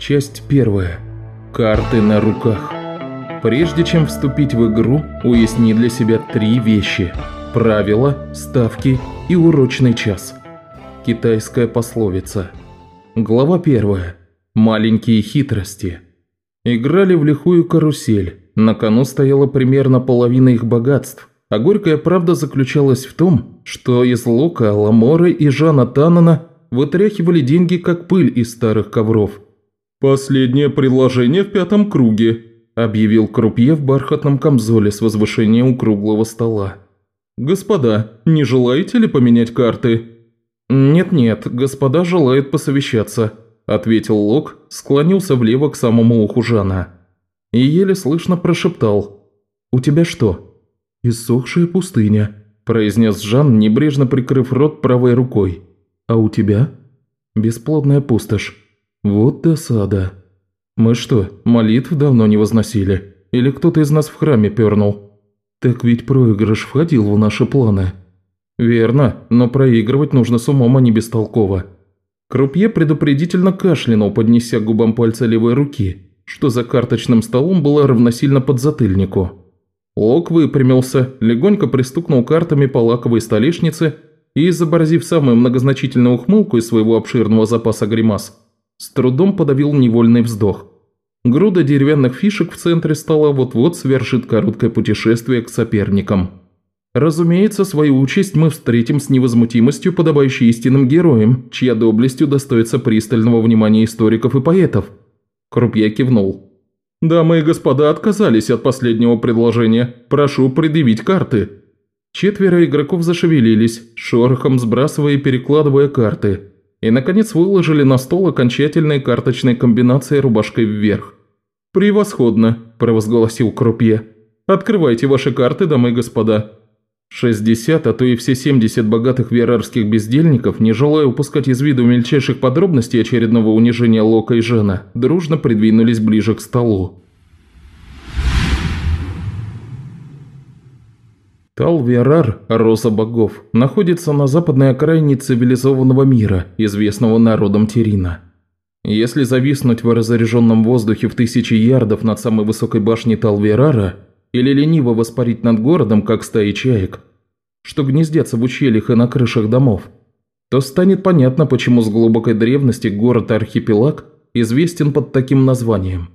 Часть первая. Карты на руках. Прежде чем вступить в игру, уясни для себя три вещи. Правила, ставки и урочный час. Китайская пословица. Глава первая. Маленькие хитрости. Играли в лихую карусель. На кону стояла примерно половина их богатств. А горькая правда заключалась в том, что из Лука, Ламоры и Жана Танана вытряхивали деньги как пыль из старых ковров – «Последнее предложение в пятом круге», – объявил Крупье в бархатном камзоле с возвышения у круглого стола. «Господа, не желаете ли поменять карты?» «Нет-нет, господа желают посовещаться», – ответил Лок, склонился влево к самому уху Жана. И еле слышно прошептал. «У тебя что?» «Иссохшая пустыня», – произнес Жан, небрежно прикрыв рот правой рукой. «А у тебя?» «Бесплодная пустошь». «Вот досада. Мы что, молитв давно не возносили? Или кто-то из нас в храме пернул?» «Так ведь проигрыш входил в наши планы». «Верно, но проигрывать нужно с умом, а не бестолково». Крупье предупредительно кашлянул, поднеся губам пальца левой руки, что за карточным столом было равносильно подзатыльнику. Лок выпрямился, легонько пристукнул картами по лаковой столешнице и, изобразив самую многозначительную ухмылку из своего обширного запаса гримас, с трудом подавил невольный вздох. Груда деревянных фишек в центре стола вот-вот совершит короткое путешествие к соперникам. Разумеется, свою участь мы встретим с невозмутимостью, подобающей истинным героям, чья доблестью достоится пристального внимания историков и поэтов. Крупье кивнул. «Дамы и господа отказались от последнего предложения. Прошу предъявить карты». Четверо игроков зашевелились, шорохом сбрасывая и перекладывая карты и, наконец, выложили на стол окончательные карточные комбинации рубашкой вверх. «Превосходно», – провозгласил Крупье. «Открывайте ваши карты, дамы и господа». 60, а то и все 70 богатых верарских бездельников, не желая упускать из виду мельчайших подробностей очередного унижения Лока и Жена, дружно придвинулись ближе к столу. Талверар, Роза Богов, находится на западной окраине цивилизованного мира, известного народом Терина. Если зависнуть в разоряженном воздухе в тысячи ярдов над самой высокой башней Талверара или лениво воспарить над городом, как стаи чаек, что гнездятся в ущельях и на крышах домов, то станет понятно, почему с глубокой древности город-архипелаг известен под таким названием.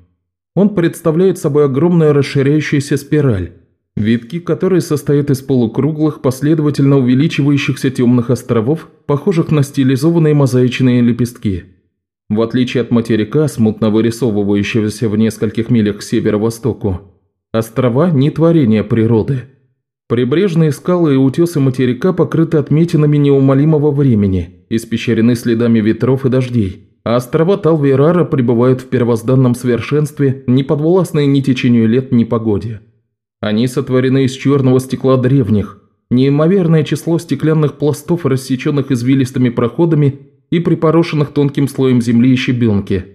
Он представляет собой огромную расширяющуюся спираль, Витки, которые состоят из полукруглых, последовательно увеличивающихся темных островов, похожих на стилизованные мозаичные лепестки. В отличие от материка, смутно вырисовывающегося в нескольких милях к северо-востоку, острова – не творение природы. Прибрежные скалы и утесы материка покрыты отметинами неумолимого времени, испещрены следами ветров и дождей, а острова Талвейрара пребывают в первозданном совершенстве, не подвластные ни течению лет, ни погоде. Они сотворены из черного стекла древних, неимоверное число стеклянных пластов, рассеченных извилистыми проходами и припорошенных тонким слоем земли и щебенки,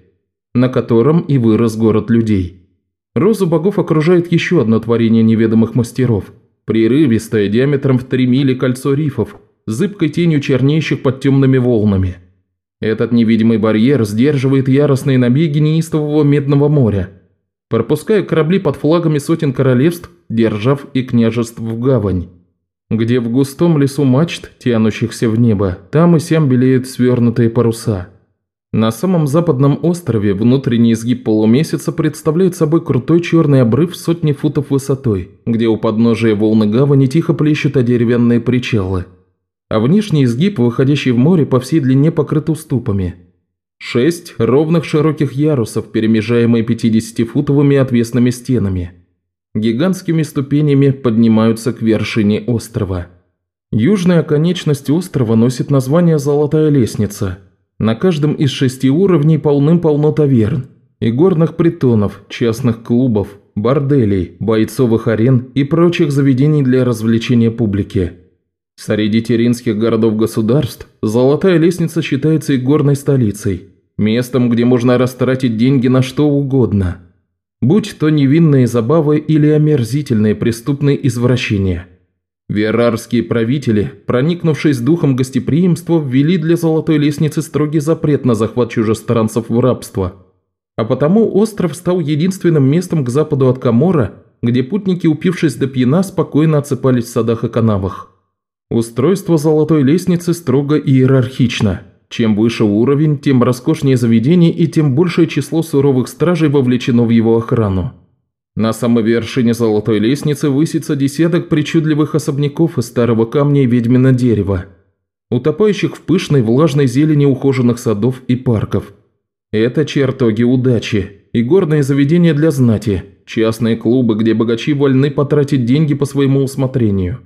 на котором и вырос город людей. Розу богов окружает еще одно творение неведомых мастеров – прерывистое, диаметром в три мили кольцо рифов, зыбкой тенью чернеющих под темными волнами. Этот невидимый барьер сдерживает яростные набеги неистового Медного моря – пропуская корабли под флагами сотен королевств, держав и княжеств в гавань. Где в густом лесу мачт, тянущихся в небо, там и сям белеют свернутые паруса. На самом западном острове внутренний изгиб полумесяца представляет собой крутой черный обрыв сотни футов высотой, где у подножия волны гавани тихо плещут о деревянные причалы. А внешний изгиб, выходящий в море, по всей длине покрыт уступами – Шесть ровных широких ярусов, перемежаемые 50-футовыми отвесными стенами. Гигантскими ступенями поднимаются к вершине острова. Южная оконечность острова носит название «Золотая лестница». На каждом из шести уровней полным-полно таверн и горных притонов, частных клубов, борделей, бойцовых арен и прочих заведений для развлечения публики. Среди теринских городов-государств Золотая лестница считается и горной столицей, местом, где можно растратить деньги на что угодно, будь то невинные забавы или омерзительные преступные извращения. Верарские правители, проникнувшись духом гостеприимства, ввели для Золотой лестницы строгий запрет на захват чужестранцев в рабство. а потому остров стал единственным местом к западу от Камора, где путники, упившись до пьяна, спокойно отсыпались в садах и канавах. Устройство золотой лестницы строго иерархично. Чем выше уровень, тем роскошнее заведение и тем большее число суровых стражей вовлечено в его охрану. На самой вершине золотой лестницы высится десяток причудливых особняков из старого камня и ведьмина дерева, утопающих в пышной влажной зелени ухоженных садов и парков. Это чертоги удачи и горные заведения для знати, частные клубы, где богачи вольны потратить деньги по своему усмотрению.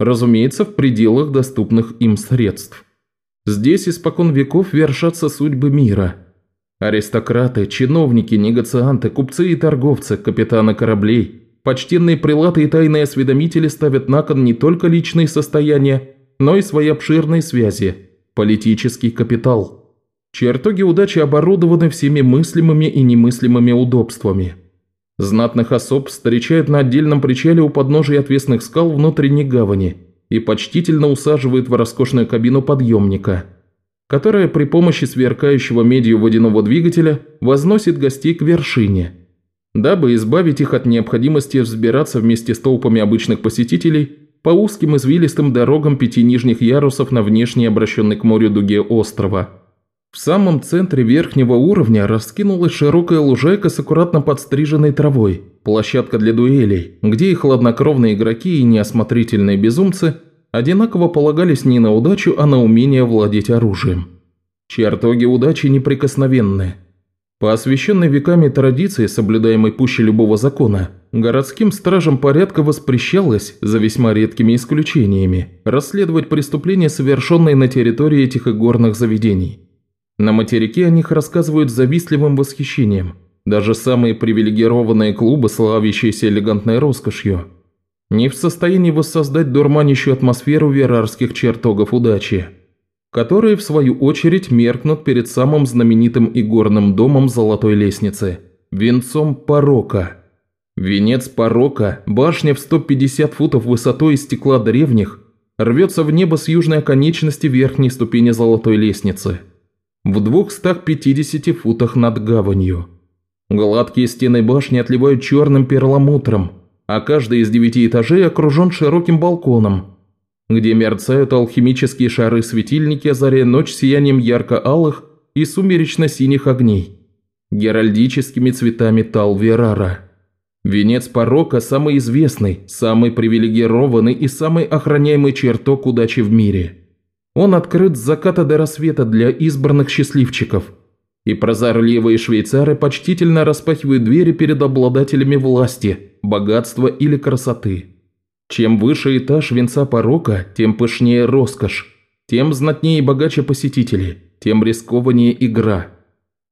Разумеется, в пределах доступных им средств. Здесь испокон веков вершатся судьбы мира – Аристократы, чиновники, негацианты, купцы и торговцы, капитаны кораблей, почтенные прилаты и тайные осведомители ставят на кон не только личные состояния, но и свои обширные связи, политический капитал. Чертоги удачи оборудованы всеми мыслимыми и немыслимыми удобствами. Знатных особ встречают на отдельном причале у подножия отвесных скал внутренней гавани и почтительно усаживают в роскошную кабину подъемника – которая при помощи сверкающего медью водяного двигателя возносит гостей к вершине, дабы избавить их от необходимости взбираться вместе с толпами обычных посетителей по узким извилистым дорогам пяти нижних ярусов на внешней обращенной к морю дуге острова. В самом центре верхнего уровня раскинулась широкая лужайка с аккуратно подстриженной травой, площадка для дуэлей, где и хладнокровные игроки, и неосмотрительные безумцы – одинаково полагались не на удачу, а на умение владеть оружием. Чертоги удачи неприкосновенны. По освященной веками традиции, соблюдаемой пуще любого закона, городским стражам порядка воспрещалось, за весьма редкими исключениями, расследовать преступления, совершенные на территории этих игорных заведений. На материке о них рассказывают с завистливым восхищением. Даже самые привилегированные клубы, славящиеся элегантной роскошью, не в состоянии воссоздать дурманящую атмосферу верарских чертогов удачи, которые, в свою очередь, меркнут перед самым знаменитым игорным домом Золотой Лестницы – венцом порока. Венец порока, башня в 150 футов высотой из стекла древних, рвется в небо с южной оконечности верхней ступени Золотой Лестницы, в 250 футах над гаванью. Гладкие стены башни отливают черным перламутром – а каждый из девяти этажей окружен широким балконом, где мерцают алхимические шары-светильники, озаряя ночь сиянием ярко-алых и сумеречно-синих огней, геральдическими цветами Талверара. Венец порока – самый известный, самый привилегированный и самый охраняемый чертог удачи в мире. Он открыт с заката до рассвета для избранных счастливчиков, и прозорливые швейцары почтительно распахивают двери перед обладателями власти – богатства или красоты. Чем выше этаж венца порока, тем пышнее роскошь, тем знатнее и богаче посетители, тем рискованнее игра.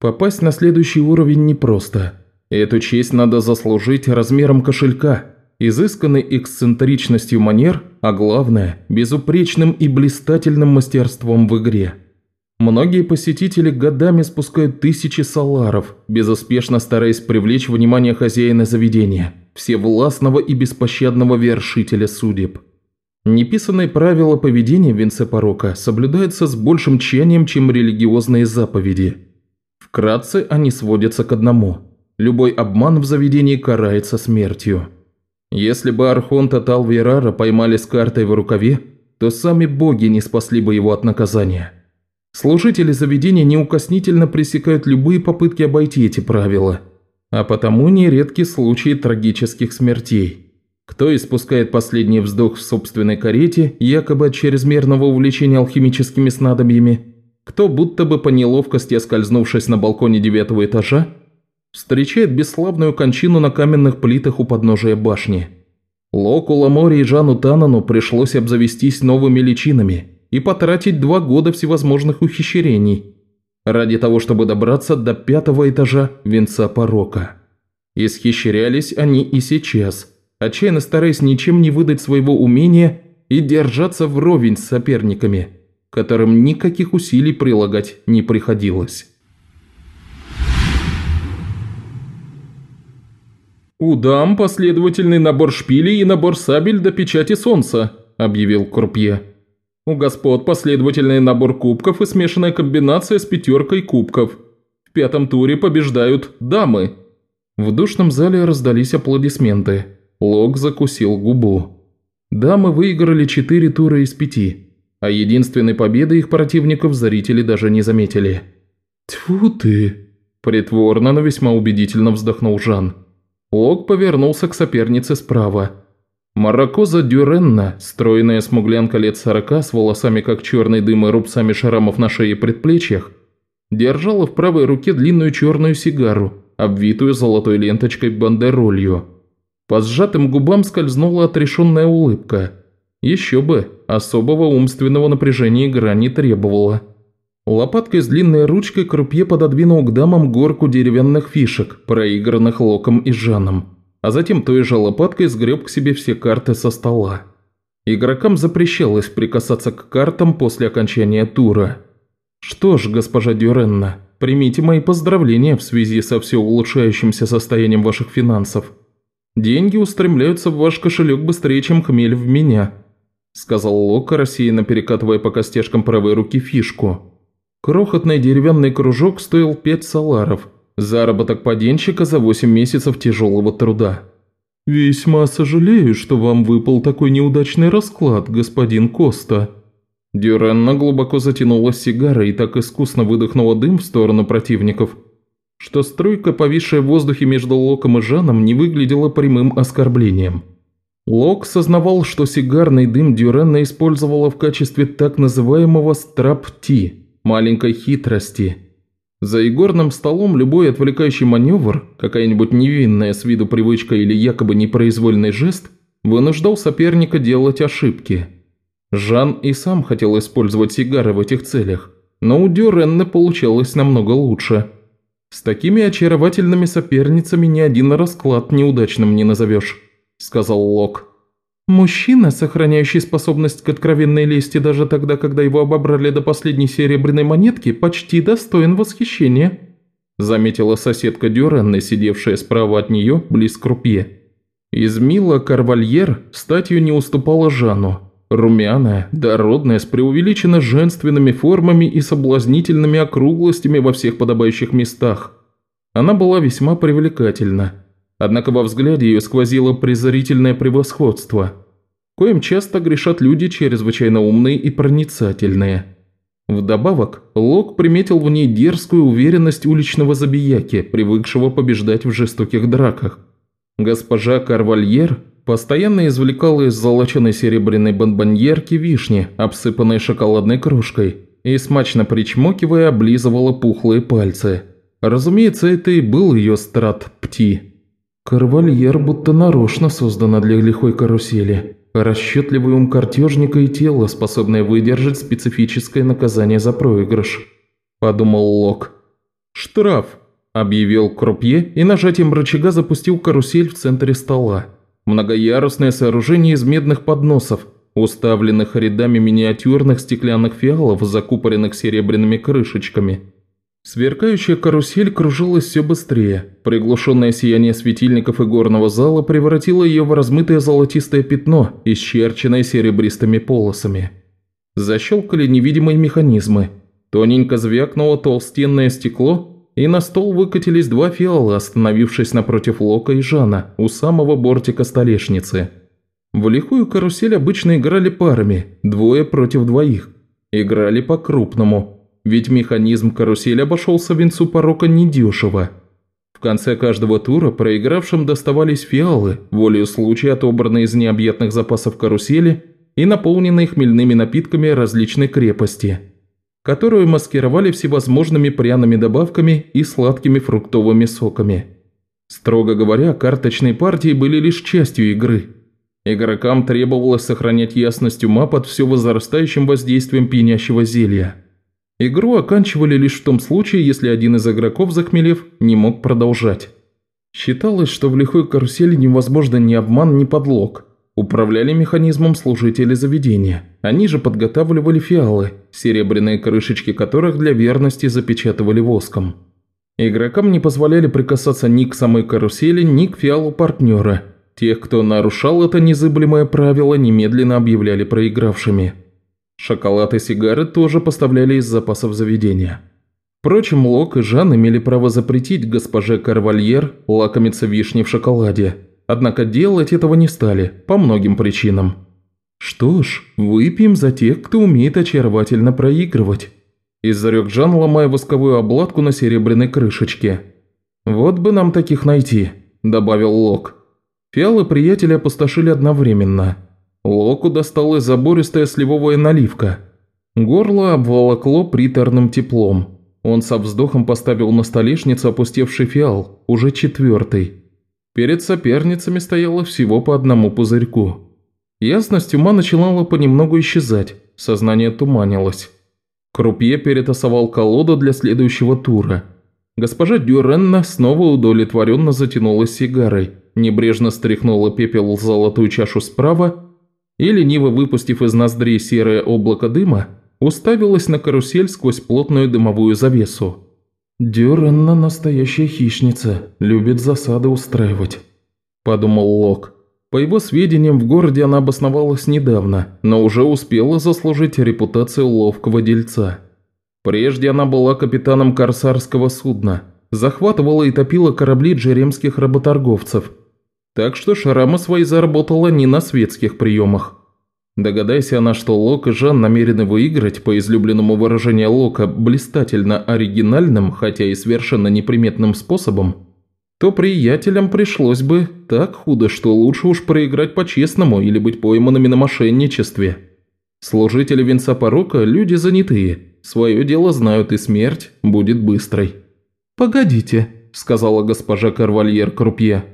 Попасть на следующий уровень непросто. Эту честь надо заслужить размером кошелька, изысканной эксцентричностью манер, а главное – безупречным и блистательным мастерством в игре. Многие посетители годами спускают тысячи саларов, безуспешно стараясь привлечь внимание хозяина заведения – всевластного и беспощадного вершителя судеб. Неписанные правила поведения в порока соблюдаются с большим тщанием, чем религиозные заповеди. Вкратце они сводятся к одному. Любой обман в заведении карается смертью. Если бы Архонта Талвейрара поймали с картой в рукаве, то сами боги не спасли бы его от наказания. Служители заведения неукоснительно пресекают любые попытки обойти эти правила – а потому нередки случаи трагических смертей. Кто испускает последний вздох в собственной карете, якобы от чрезмерного увлечения алхимическими снадобьями, кто, будто бы по неловкости оскользнувшись на балконе девятого этажа, встречает бесславную кончину на каменных плитах у подножия башни. Локу Ламори и Жану Танану пришлось обзавестись новыми личинами и потратить два года всевозможных ухищрений – ради того, чтобы добраться до пятого этажа венца порока. Исхищрялись они и сейчас, отчаянно стараясь ничем не выдать своего умения и держаться вровень с соперниками, которым никаких усилий прилагать не приходилось. «У дам последовательный набор шпилей и набор сабель до печати солнца», – объявил Крупье. У господ последовательный набор кубков и смешанная комбинация с пятеркой кубков. пятом туре побеждают дамы!» В душном зале раздались аплодисменты. Лок закусил губу. Дамы выиграли четыре тура из пяти, а единственной победы их противников зрители даже не заметили. «Тьфу ты!» – притворно, но весьма убедительно вздохнул Жан. Лок повернулся к сопернице справа. Маракоза Дюренна, стройная смуглянка лет сорока, с волосами как черный дым и рубцами шрамов на шее и предплечьях, держала в правой руке длинную черную сигару, обвитую золотой ленточкой бандеролью. По сжатым губам скользнула отрешенная улыбка. Еще бы, особого умственного напряжения игра не требовала. Лопаткой с длинной ручкой крупье пододвинул к дамам горку деревянных фишек, проигранных Локом и Жаном, а затем той же лопаткой сгреб к себе все карты со стола. Игрокам запрещалось прикасаться к картам после окончания тура. «Что ж, госпожа Дюренна, примите мои поздравления в связи со все улучшающимся состоянием ваших финансов. Деньги устремляются в ваш кошелек быстрее, чем хмель в меня», сказал Лока, рассеянно перекатывая по костяшкам правой руки фишку. Крохотный деревянный кружок стоил 5 саларов, заработок паденщика за 8 месяцев тяжелого труда. «Весьма сожалею, что вам выпал такой неудачный расклад, господин Коста», Дюренна глубоко затянула сигарой и так искусно выдохнула дым в сторону противников, что струйка, повисшая в воздухе между Локом и Жаном, не выглядела прямым оскорблением. Лок сознавал, что сигарный дым Дюренна использовала в качестве так называемого «страп-ти» – маленькой хитрости. За игорным столом любой отвлекающий маневр, какая-нибудь невинная с виду привычка или якобы непроизвольный жест, вынуждал соперника делать ошибки – Жан и сам хотел использовать сигары в этих целях, но у Дюренны получалось намного лучше. С такими очаровательными соперницами ни один расклад неудачным не назовешь, сказал Лок. Мужчина, сохраняющий способность к откровенной лести даже тогда, когда его обобрали до последней серебряной монетки, почти достоин восхищения», заметила соседка Дюренны, сидевшая справа от нее, близ крупье. Измила Карвальер статью не уступала Жану, Румяная, дородная, с преувеличенно женственными формами и соблазнительными округлостями во всех подобающих местах. Она была весьма привлекательна. Однако во взгляде ее сквозило презрительное превосходство, коим часто грешат люди чрезвычайно умные и проницательные. Вдобавок, Лок приметил в ней дерзкую уверенность уличного забияки, привыкшего побеждать в жестоких драках. Госпожа Карвальер постоянно извлекала из золоченой серебряной бонбоньерки вишни, обсыпанной шоколадной крошкой, и, смачно причмокивая, облизывала пухлые пальцы. Разумеется, это и был ее страт-пти. Карвальер будто нарочно создана для лихой карусели. Расчетливый ум картежника и тело, способное выдержать специфическое наказание за проигрыш. Подумал Лок. «Штраф», – объявил Крупье и нажатием рычага запустил карусель в центре стола. Многоярусное сооружение из медных подносов, уставленных рядами миниатюрных стеклянных фиалов, закупоренных серебряными крышечками. Сверкающая карусель кружилась все быстрее. Приглушенное сияние светильников и горного зала превратило ее в размытое золотистое пятно, исчерченное серебристыми полосами. Защелкали невидимые механизмы. Тоненько звякнуло толстенное стекло, и на стол выкатились два фиала, остановившись напротив Лока и Жана у самого бортика столешницы. В лихую карусель обычно играли парами, двое против двоих. Играли по-крупному, ведь механизм карусели обошелся венцу порока недешево. В конце каждого тура проигравшим доставались фиалы, волею случая отобранные из необъятных запасов карусели и наполненные хмельными напитками различной крепости – которую маскировали всевозможными пряными добавками и сладкими фруктовыми соками. Строго говоря, карточные партии были лишь частью игры. Игрокам требовалось сохранять ясность ума под все возрастающим воздействием пьянящего зелья. Игру оканчивали лишь в том случае, если один из игроков, захмелев, не мог продолжать. Считалось, что в лихой карусели невозможно ни обман, ни подлог – Управляли механизмом служители заведения. Они же подготавливали фиалы, серебряные крышечки которых для верности запечатывали воском. Игрокам не позволяли прикасаться ни к самой карусели, ни к фиалу партнера. Тех, кто нарушал это незыблемое правило, немедленно объявляли проигравшими. Шоколад и сигары тоже поставляли из запасов заведения. Впрочем, Лок и Жан имели право запретить госпоже Карвальер лакомиться вишней в шоколаде, однако делать этого не стали, по многим причинам. «Что ж, выпьем за тех, кто умеет очаровательно проигрывать», – изрек Жан, ломая восковую обладку на серебряной крышечке. «Вот бы нам таких найти», – добавил Лок. Фиалы приятеля опустошили одновременно. Локу досталась забористая сливовая наливка. Горло обволокло приторным теплом. Он со вздохом поставил на столешницу опустевший фиал, уже четвертый. Перед соперницами стояло всего по одному пузырьку. Ясность ума начинала понемногу исчезать, сознание туманилось. Крупье перетасовал колоду для следующего тура. Госпожа Дюренна снова удовлетворенно затянулась сигарой, небрежно стряхнула пепел в золотую чашу справа и, лениво выпустив из ноздрей серое облако дыма, уставилась на карусель сквозь плотную дымовую завесу. «Дюренна настоящая хищница, любит засады устраивать», – подумал Лок. По его сведениям, в городе она обосновалась недавно, но уже успела заслужить репутацию ловкого дельца. Прежде она была капитаном корсарского судна, захватывала и топила корабли джеремских работорговцев. Так что шрама свои заработала не на светских приемах. Догадайся она, что Лок и Жан намерены выиграть, по излюбленному выражению Лока, блистательно оригинальным, хотя и совершенно неприметным способом, то приятелям пришлось бы так худо, что лучше уж проиграть по-честному или быть пойманными на мошенничестве. Служители венца порока – люди занятые, свое дело знают и смерть будет быстрой. «Погодите», – сказала госпожа Карвальер Крупье.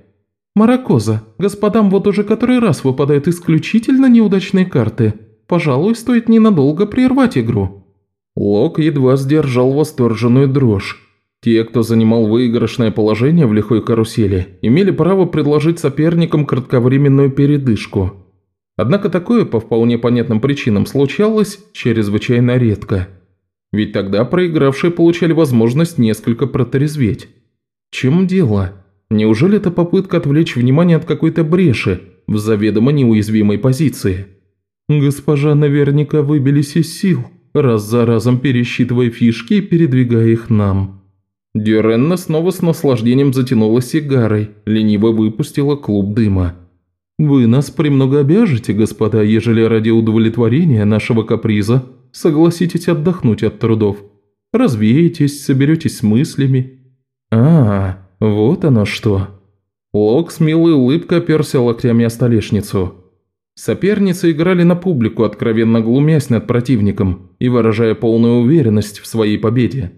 «Маракоза, господам вот уже который раз выпадают исключительно неудачные карты. Пожалуй, стоит ненадолго прервать игру». Лок едва сдержал восторженную дрожь. Те, кто занимал выигрышное положение в лихой карусели, имели право предложить соперникам кратковременную передышку. Однако такое, по вполне понятным причинам, случалось чрезвычайно редко. Ведь тогда проигравшие получали возможность несколько протрезветь. чем дело? Неужели это попытка отвлечь внимание от какой-то бреши в заведомо неуязвимой позиции? Госпожа наверняка выбились из сил, раз за разом пересчитывая фишки и передвигая их нам. Дюренна снова с наслаждением затянула сигарой, лениво выпустила клуб дыма. «Вы нас премного обяжете, господа, ежели ради удовлетворения нашего каприза согласитесь отдохнуть от трудов. Развеетесь, соберетесь с мыслями». «А, вот оно что». Лок с милой улыбкой оперся локтями о столешницу. Соперницы играли на публику, откровенно глумясь над противником и выражая полную уверенность в своей победе.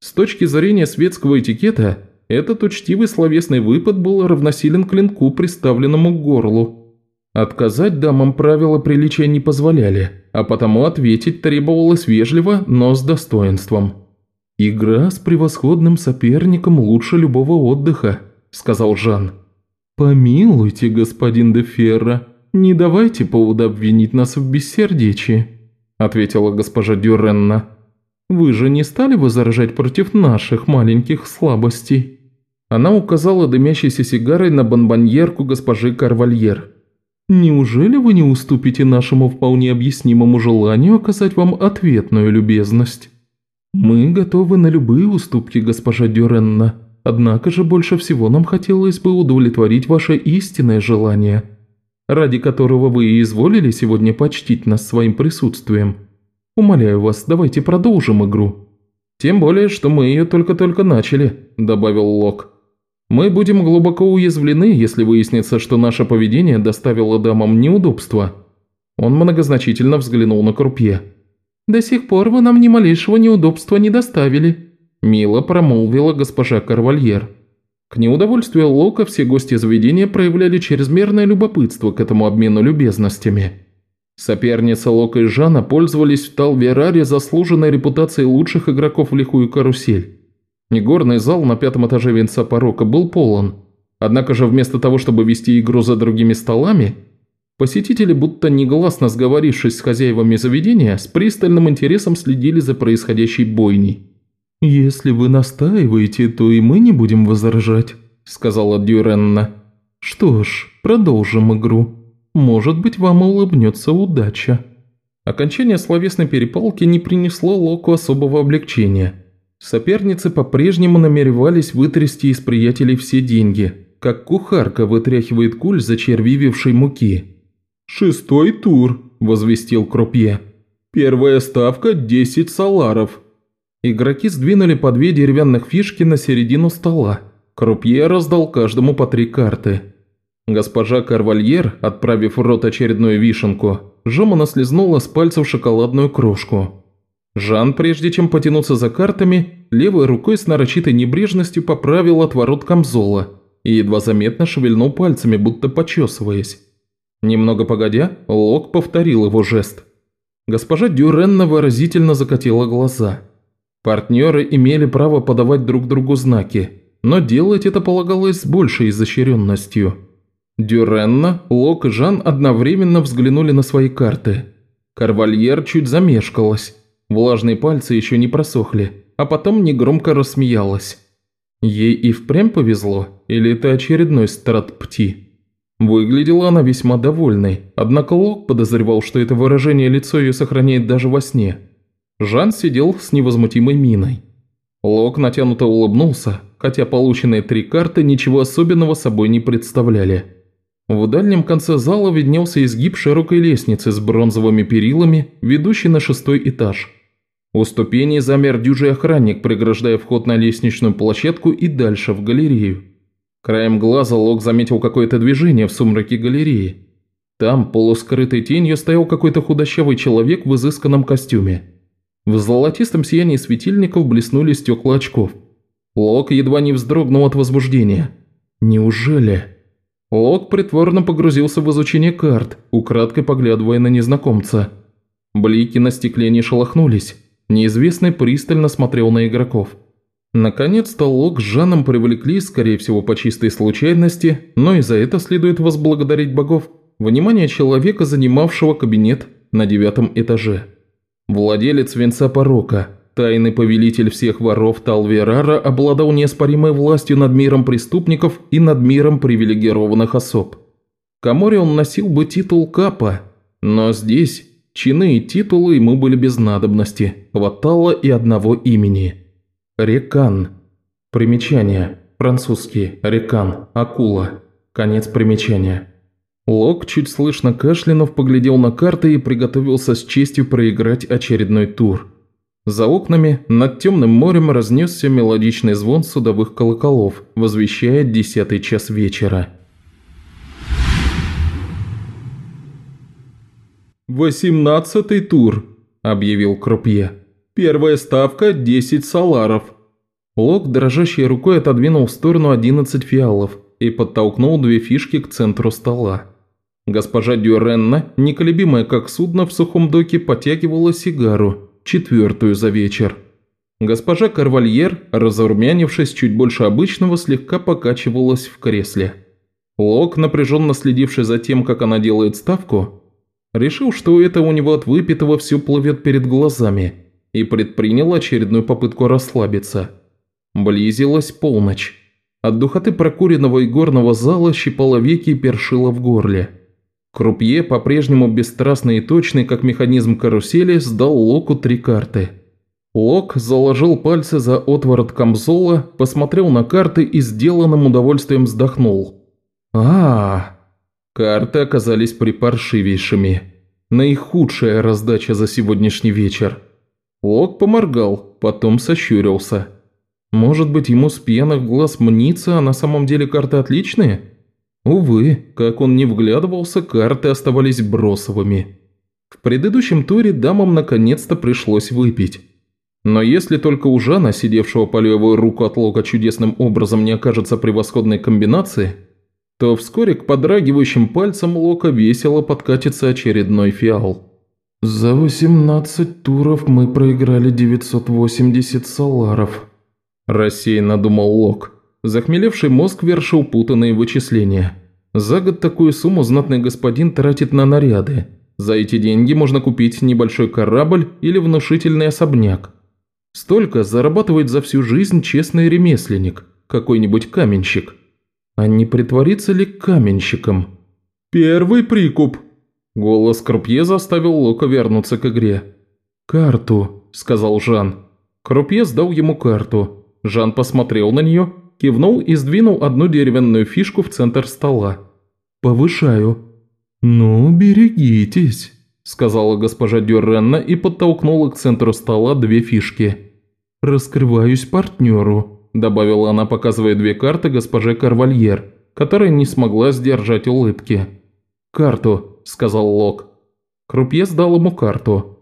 С точки зрения светского этикета, этот учтивый словесный выпад был равносилен клинку, приставленному к горлу. Отказать дамам правила приличия не позволяли, а потому ответить требовалось вежливо, но с достоинством. «Игра с превосходным соперником лучше любого отдыха», – сказал Жан. «Помилуйте, господин де Ферро, не давайте повода обвинить нас в бессердечии», – ответила госпожа Дюренна. Вы же не стали возражать против наших маленьких слабостей?» Она указала дымящейся сигарой на бонбоньерку госпожи Карвальер. «Неужели вы не уступите нашему вполне объяснимому желанию оказать вам ответную любезность?» «Мы готовы на любые уступки, госпожа Дюренна, однако же больше всего нам хотелось бы удовлетворить ваше истинное желание, ради которого вы и изволили сегодня почтить нас своим присутствием». Умоляю вас, давайте продолжим игру». «Тем более, что мы ее только-только начали», – добавил Лок. «Мы будем глубоко уязвлены, если выяснится, что наше поведение доставило дамам неудобства». Он многозначительно взглянул на Крупье. «До сих пор вы нам ни малейшего неудобства не доставили», – мило промолвила госпожа Карвальер. К неудовольствию Лока все гости заведения проявляли чрезмерное любопытство к этому обмену любезностями. Соперницы Лока и Жана пользовались в Талвераре заслуженной репутацией лучших игроков в лихую карусель. Негорный зал на пятом этаже венца порока был полон. Однако же вместо того, чтобы вести игру за другими столами, посетители, будто негласно сговорившись с хозяевами заведения, с пристальным интересом следили за происходящей бойней. «Если вы настаиваете, то и мы не будем возражать», – сказала Дюренна. «Что ж, продолжим игру». Может быть, вам улыбнется удача». Окончание словесной перепалки не принесло Локу особого облегчения. Соперницы по-прежнему намеревались вытрясти из приятелей все деньги, как кухарка вытряхивает куль зачервивившей муки. «Шестой тур», – возвестил Крупье. «Первая ставка – 10 саларов». Игроки сдвинули по две деревянных фишки на середину стола. Крупье раздал каждому по три карты. Госпожа Карвальер, отправив в рот очередную вишенку, жеманно слезнула с пальцев шоколадную крошку. Жан, прежде чем потянуться за картами, левой рукой с нарочитой небрежностью поправил отворот камзола и едва заметно шевельнул пальцами, будто почесываясь. Немного погодя, Лок повторил его жест. Госпожа Дюренна выразительно закатила глаза. Партнеры имели право подавать друг другу знаки, но делать это полагалось с большей изощренностью. Дюренна, Лок и Жан одновременно взглянули на свои карты. Карвальер чуть замешкалась. Влажные пальцы еще не просохли, а потом негромко рассмеялась. Ей и впрямь повезло, или это очередной страт пти? Выглядела она весьма довольной, однако Лок подозревал, что это выражение лицо ее сохраняет даже во сне. Жан сидел с невозмутимой миной. Лок натянуто улыбнулся, хотя полученные три карты ничего особенного собой не представляли. В дальнем конце зала виднелся изгиб широкой лестницы с бронзовыми перилами, ведущей на шестой этаж. У ступеней замер дюжий охранник, преграждая вход на лестничную площадку и дальше в галерею. Краем глаза Лок заметил какое-то движение в сумраке галереи. Там, полускрытой тенью, стоял какой-то худощавый человек в изысканном костюме. В золотистом сиянии светильников блеснули стекла очков. Лок едва не вздрогнул от возбуждения. «Неужели?» Лок притворно погрузился в изучение карт, украдкой поглядывая на незнакомца. Блики на стекле не шелохнулись. Неизвестный пристально смотрел на игроков. Наконец-то Лок с Жаном привлекли, скорее всего по чистой случайности, но и за это следует возблагодарить богов, внимание человека, занимавшего кабинет на девятом этаже. Владелец венца порока, Тайный повелитель всех воров Талверара обладал неоспоримой властью над миром преступников и над миром привилегированных особ. Каморе он носил бы титул Капа, но здесь чины и титулы ему были без надобности, хватало и одного имени. Рекан. Примечание. Французский. Рекан. Акула. Конец примечания. Лок, чуть слышно кашлянув, поглядел на карты и приготовился с честью проиграть очередной тур – за окнами над темным морем разнесся мелодичный звон судовых колоколов, возвещая десятый час вечера. «Восемнадцатый тур», – объявил Крупье. «Первая ставка – десять саларов». Лок дрожащей рукой отодвинул в сторону одиннадцать фиалов и подтолкнул две фишки к центру стола. Госпожа Дюренна, неколебимая как судно в сухом доке, потягивала сигару – четвертую за вечер. Госпожа Карвальер, разурмянившись чуть больше обычного, слегка покачивалась в кресле. Лок, напряженно следивший за тем, как она делает ставку, решил, что это у него от выпитого все плывет перед глазами, и предпринял очередную попытку расслабиться. Близилась полночь. От духоты прокуренного игорного зала щипало веки и першило в горле. Крупье, по-прежнему бесстрастный и точный, как механизм карусели, сдал Локу три карты. Лок заложил пальцы за отворот камзола, посмотрел на карты и сделанным удовольствием вздохнул. а, -а, -а. Карты оказались припаршивейшими. Наихудшая раздача за сегодняшний вечер. Лок поморгал, потом сощурился. Может быть, ему с пьяных глаз мнится, а на самом деле карты отличные? Увы, как он не вглядывался, карты оставались бросовыми. В предыдущем туре дамам наконец-то пришлось выпить. Но если только у Жана, сидевшего по левую руку от лока чудесным образом не окажется превосходной комбинации, то вскоре к подрагивающим пальцам лока весело подкатится очередной фиал. «За 18 туров мы проиграли 980 саларов», – рассеянно думал Лок. Захмелевший мозг вершил путанные вычисления. За год такую сумму знатный господин тратит на наряды. За эти деньги можно купить небольшой корабль или внушительный особняк. Столько зарабатывает за всю жизнь честный ремесленник, какой-нибудь каменщик. А не притворится ли каменщиком? «Первый прикуп!» Голос Крупье заставил Лока вернуться к игре. «Карту», – сказал Жан. Крупье сдал ему карту. Жан посмотрел на нее, кивнул и сдвинул одну деревянную фишку в центр стола. «Повышаю». «Ну, берегитесь», – сказала госпожа Дюренна и подтолкнула к центру стола две фишки. «Раскрываюсь партнеру», – добавила она, показывая две карты госпоже Карвальер, которая не смогла сдержать улыбки. «Карту», – сказал Лок. Крупье сдал ему карту.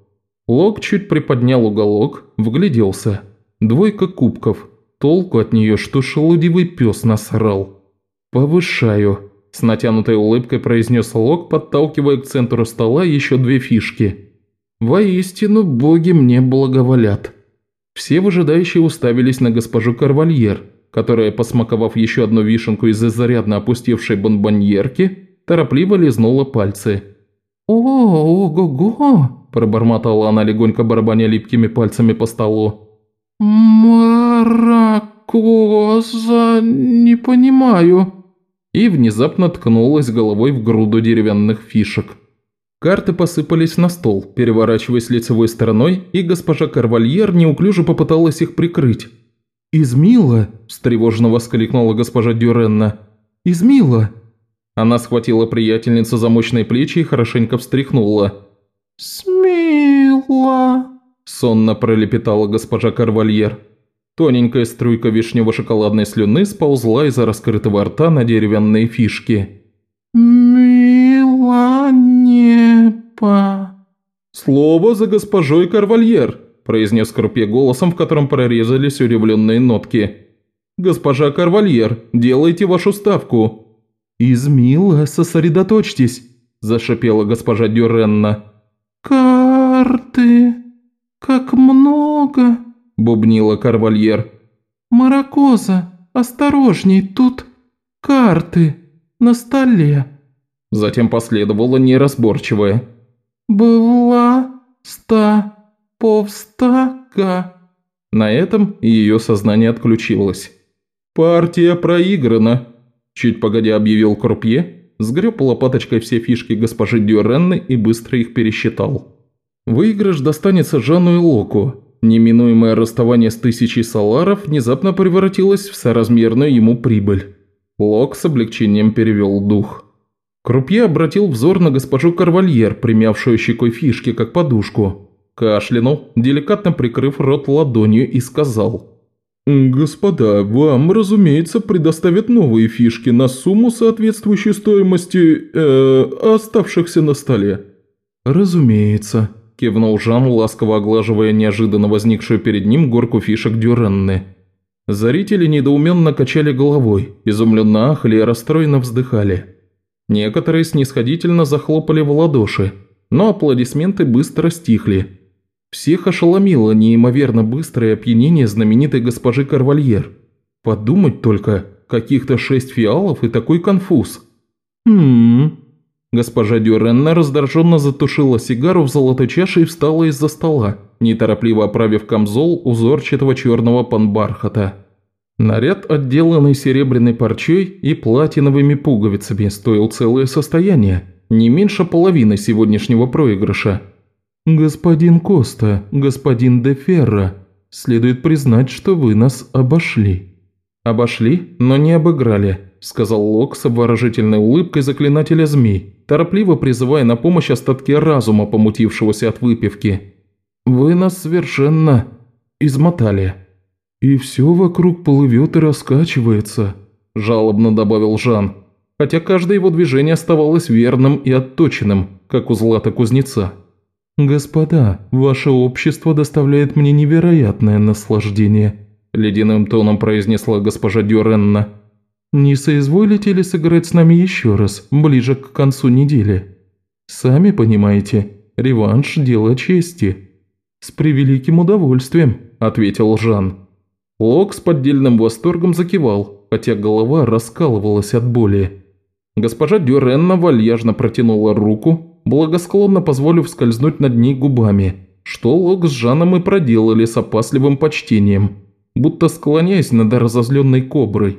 Лок чуть приподнял уголок, вгляделся. Двойка кубков. Толку от нее, что шелудивый пес насрал. «Повышаю», – с натянутой улыбкой произнес Лок, подталкивая к центру стола еще две фишки. «Воистину, боги мне благоволят». Все выжидающие уставились на госпожу Карвальер, которая, посмаковав еще одну вишенку из изрядно опустевшей бонбоньерки, торопливо лизнула пальцы. «О, ого-го!» – пробормотала она, легонько барабаня липкими пальцами по столу. «Маракоза, не понимаю». И внезапно ткнулась головой в груду деревянных фишек. Карты посыпались на стол, переворачиваясь лицевой стороной, и госпожа Карвальер неуклюже попыталась их прикрыть. «Измила!» – встревоженно воскликнула госпожа Дюренна. «Измила!» Она схватила приятельницу за мощные плечи и хорошенько встряхнула. «Смила!» – сонно пролепетала госпожа Карвальер. Тоненькая струйка вишнево-шоколадной слюны сползла из раскрытого рта на деревянные фишки. «Мила небо!» «Слово за госпожой Карвальер!» – произнес Крупье голосом, в котором прорезались удивленные нотки. «Госпожа Карвальер, делайте вашу ставку!» «Измила, сосредоточьтесь!» – зашипела госпожа Дюренна. «Карты! Как много!» – бубнила Карвальер. «Маракоза, осторожней, тут карты на столе!» Затем последовало неразборчивое. «Была ста повстака!» На этом ее сознание отключилось. «Партия проиграна», Чуть погодя объявил Крупье, сгреб лопаточкой все фишки госпожи Дюренны и быстро их пересчитал. Выигрыш достанется Жанну и Локу. Неминуемое расставание с тысячей саларов внезапно превратилось в соразмерную ему прибыль. Лок с облегчением перевел дух. Крупье обратил взор на госпожу Карвальер, примявшую щекой фишки как подушку. Кашлянул, деликатно прикрыв рот ладонью и сказал – «Господа, вам, разумеется, предоставят новые фишки на сумму, соответствующую стоимости, э, оставшихся на столе». «Разумеется», – кивнул Жан, ласково оглаживая неожиданно возникшую перед ним горку фишек Дюренны. Зрители недоуменно качали головой, изумленно ахали и расстроенно вздыхали. Некоторые снисходительно захлопали в ладоши, но аплодисменты быстро стихли, всех ошеломило неимоверно быстрое опьянение знаменитой госпожи Карвальер. Подумать только, каких-то шесть фиалов и такой конфуз. «Хм...» Госпожа Дюренна раздраженно затушила сигару в золотой чаше и встала из-за стола, неторопливо оправив камзол узорчатого черного панбархата. Наряд, отделанный серебряной парчой и платиновыми пуговицами, стоил целое состояние, не меньше половины сегодняшнего проигрыша. «Господин Коста, господин де Ферро, следует признать, что вы нас обошли». «Обошли, но не обыграли», – сказал Лок с обворожительной улыбкой заклинателя змей, торопливо призывая на помощь остатки разума, помутившегося от выпивки. «Вы нас совершенно измотали». «И все вокруг плывет и раскачивается», – жалобно добавил Жан, хотя каждое его движение оставалось верным и отточенным, как у злата кузнеца. «Господа, ваше общество доставляет мне невероятное наслаждение», – ледяным тоном произнесла госпожа Дюренна. «Не соизволите ли сыграть с нами еще раз, ближе к концу недели? Сами понимаете, реванш – дело чести». «С превеликим удовольствием», – ответил Жан. Лок с поддельным восторгом закивал, хотя голова раскалывалась от боли. Госпожа Дюренна вальяжно протянула руку, благосклонно позволив скользнуть над ней губами, что Лок с Жаном и проделали с опасливым почтением, будто склоняясь над разозленной коброй.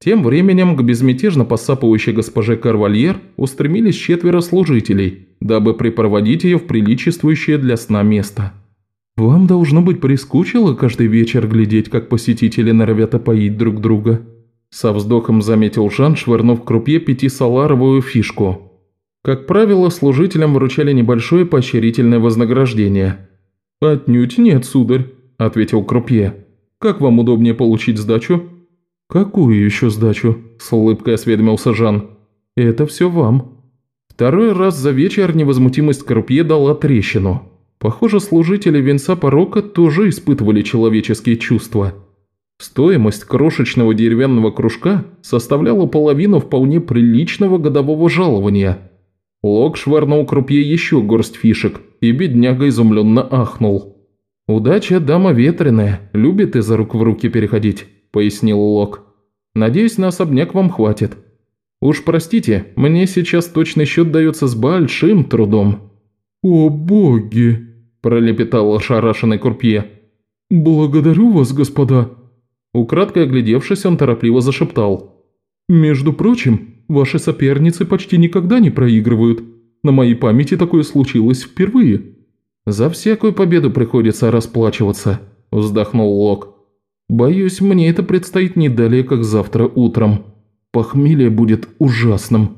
Тем временем к безмятежно посапывающей госпоже Карвальер устремились четверо служителей, дабы припроводить ее в приличествующее для сна место. «Вам, должно быть, прискучило каждый вечер глядеть, как посетители норовят опоить друг друга?» Со вздохом заметил Жан, швырнув крупье пятисаларовую фишку. Как правило, служителям вручали небольшое поощрительное вознаграждение. «Отнюдь нет, сударь», – ответил крупье. «Как вам удобнее получить сдачу?» «Какую еще сдачу?» – с улыбкой осведомился Жан. «Это все вам». Второй раз за вечер невозмутимость крупье дала трещину. Похоже, служители венца порока тоже испытывали человеческие чувства. Стоимость крошечного деревянного кружка составляла половину вполне приличного годового жалования. Лок швырнул крупье еще горсть фишек, и бедняга изумленно ахнул. «Удача дама ветреная, любит из рук в руки переходить», – пояснил Лок. «Надеюсь, на особняк вам хватит. Уж простите, мне сейчас точный счет дается с большим трудом». «О боги!» – пролепетал ошарашенный Курпье. «Благодарю вас, господа!» Украдкой оглядевшись, он торопливо зашептал. «Между прочим, ваши соперницы почти никогда не проигрывают. На моей памяти такое случилось впервые». «За всякую победу приходится расплачиваться», – вздохнул Лок. «Боюсь, мне это предстоит не далее, как завтра утром. Похмелье будет ужасным».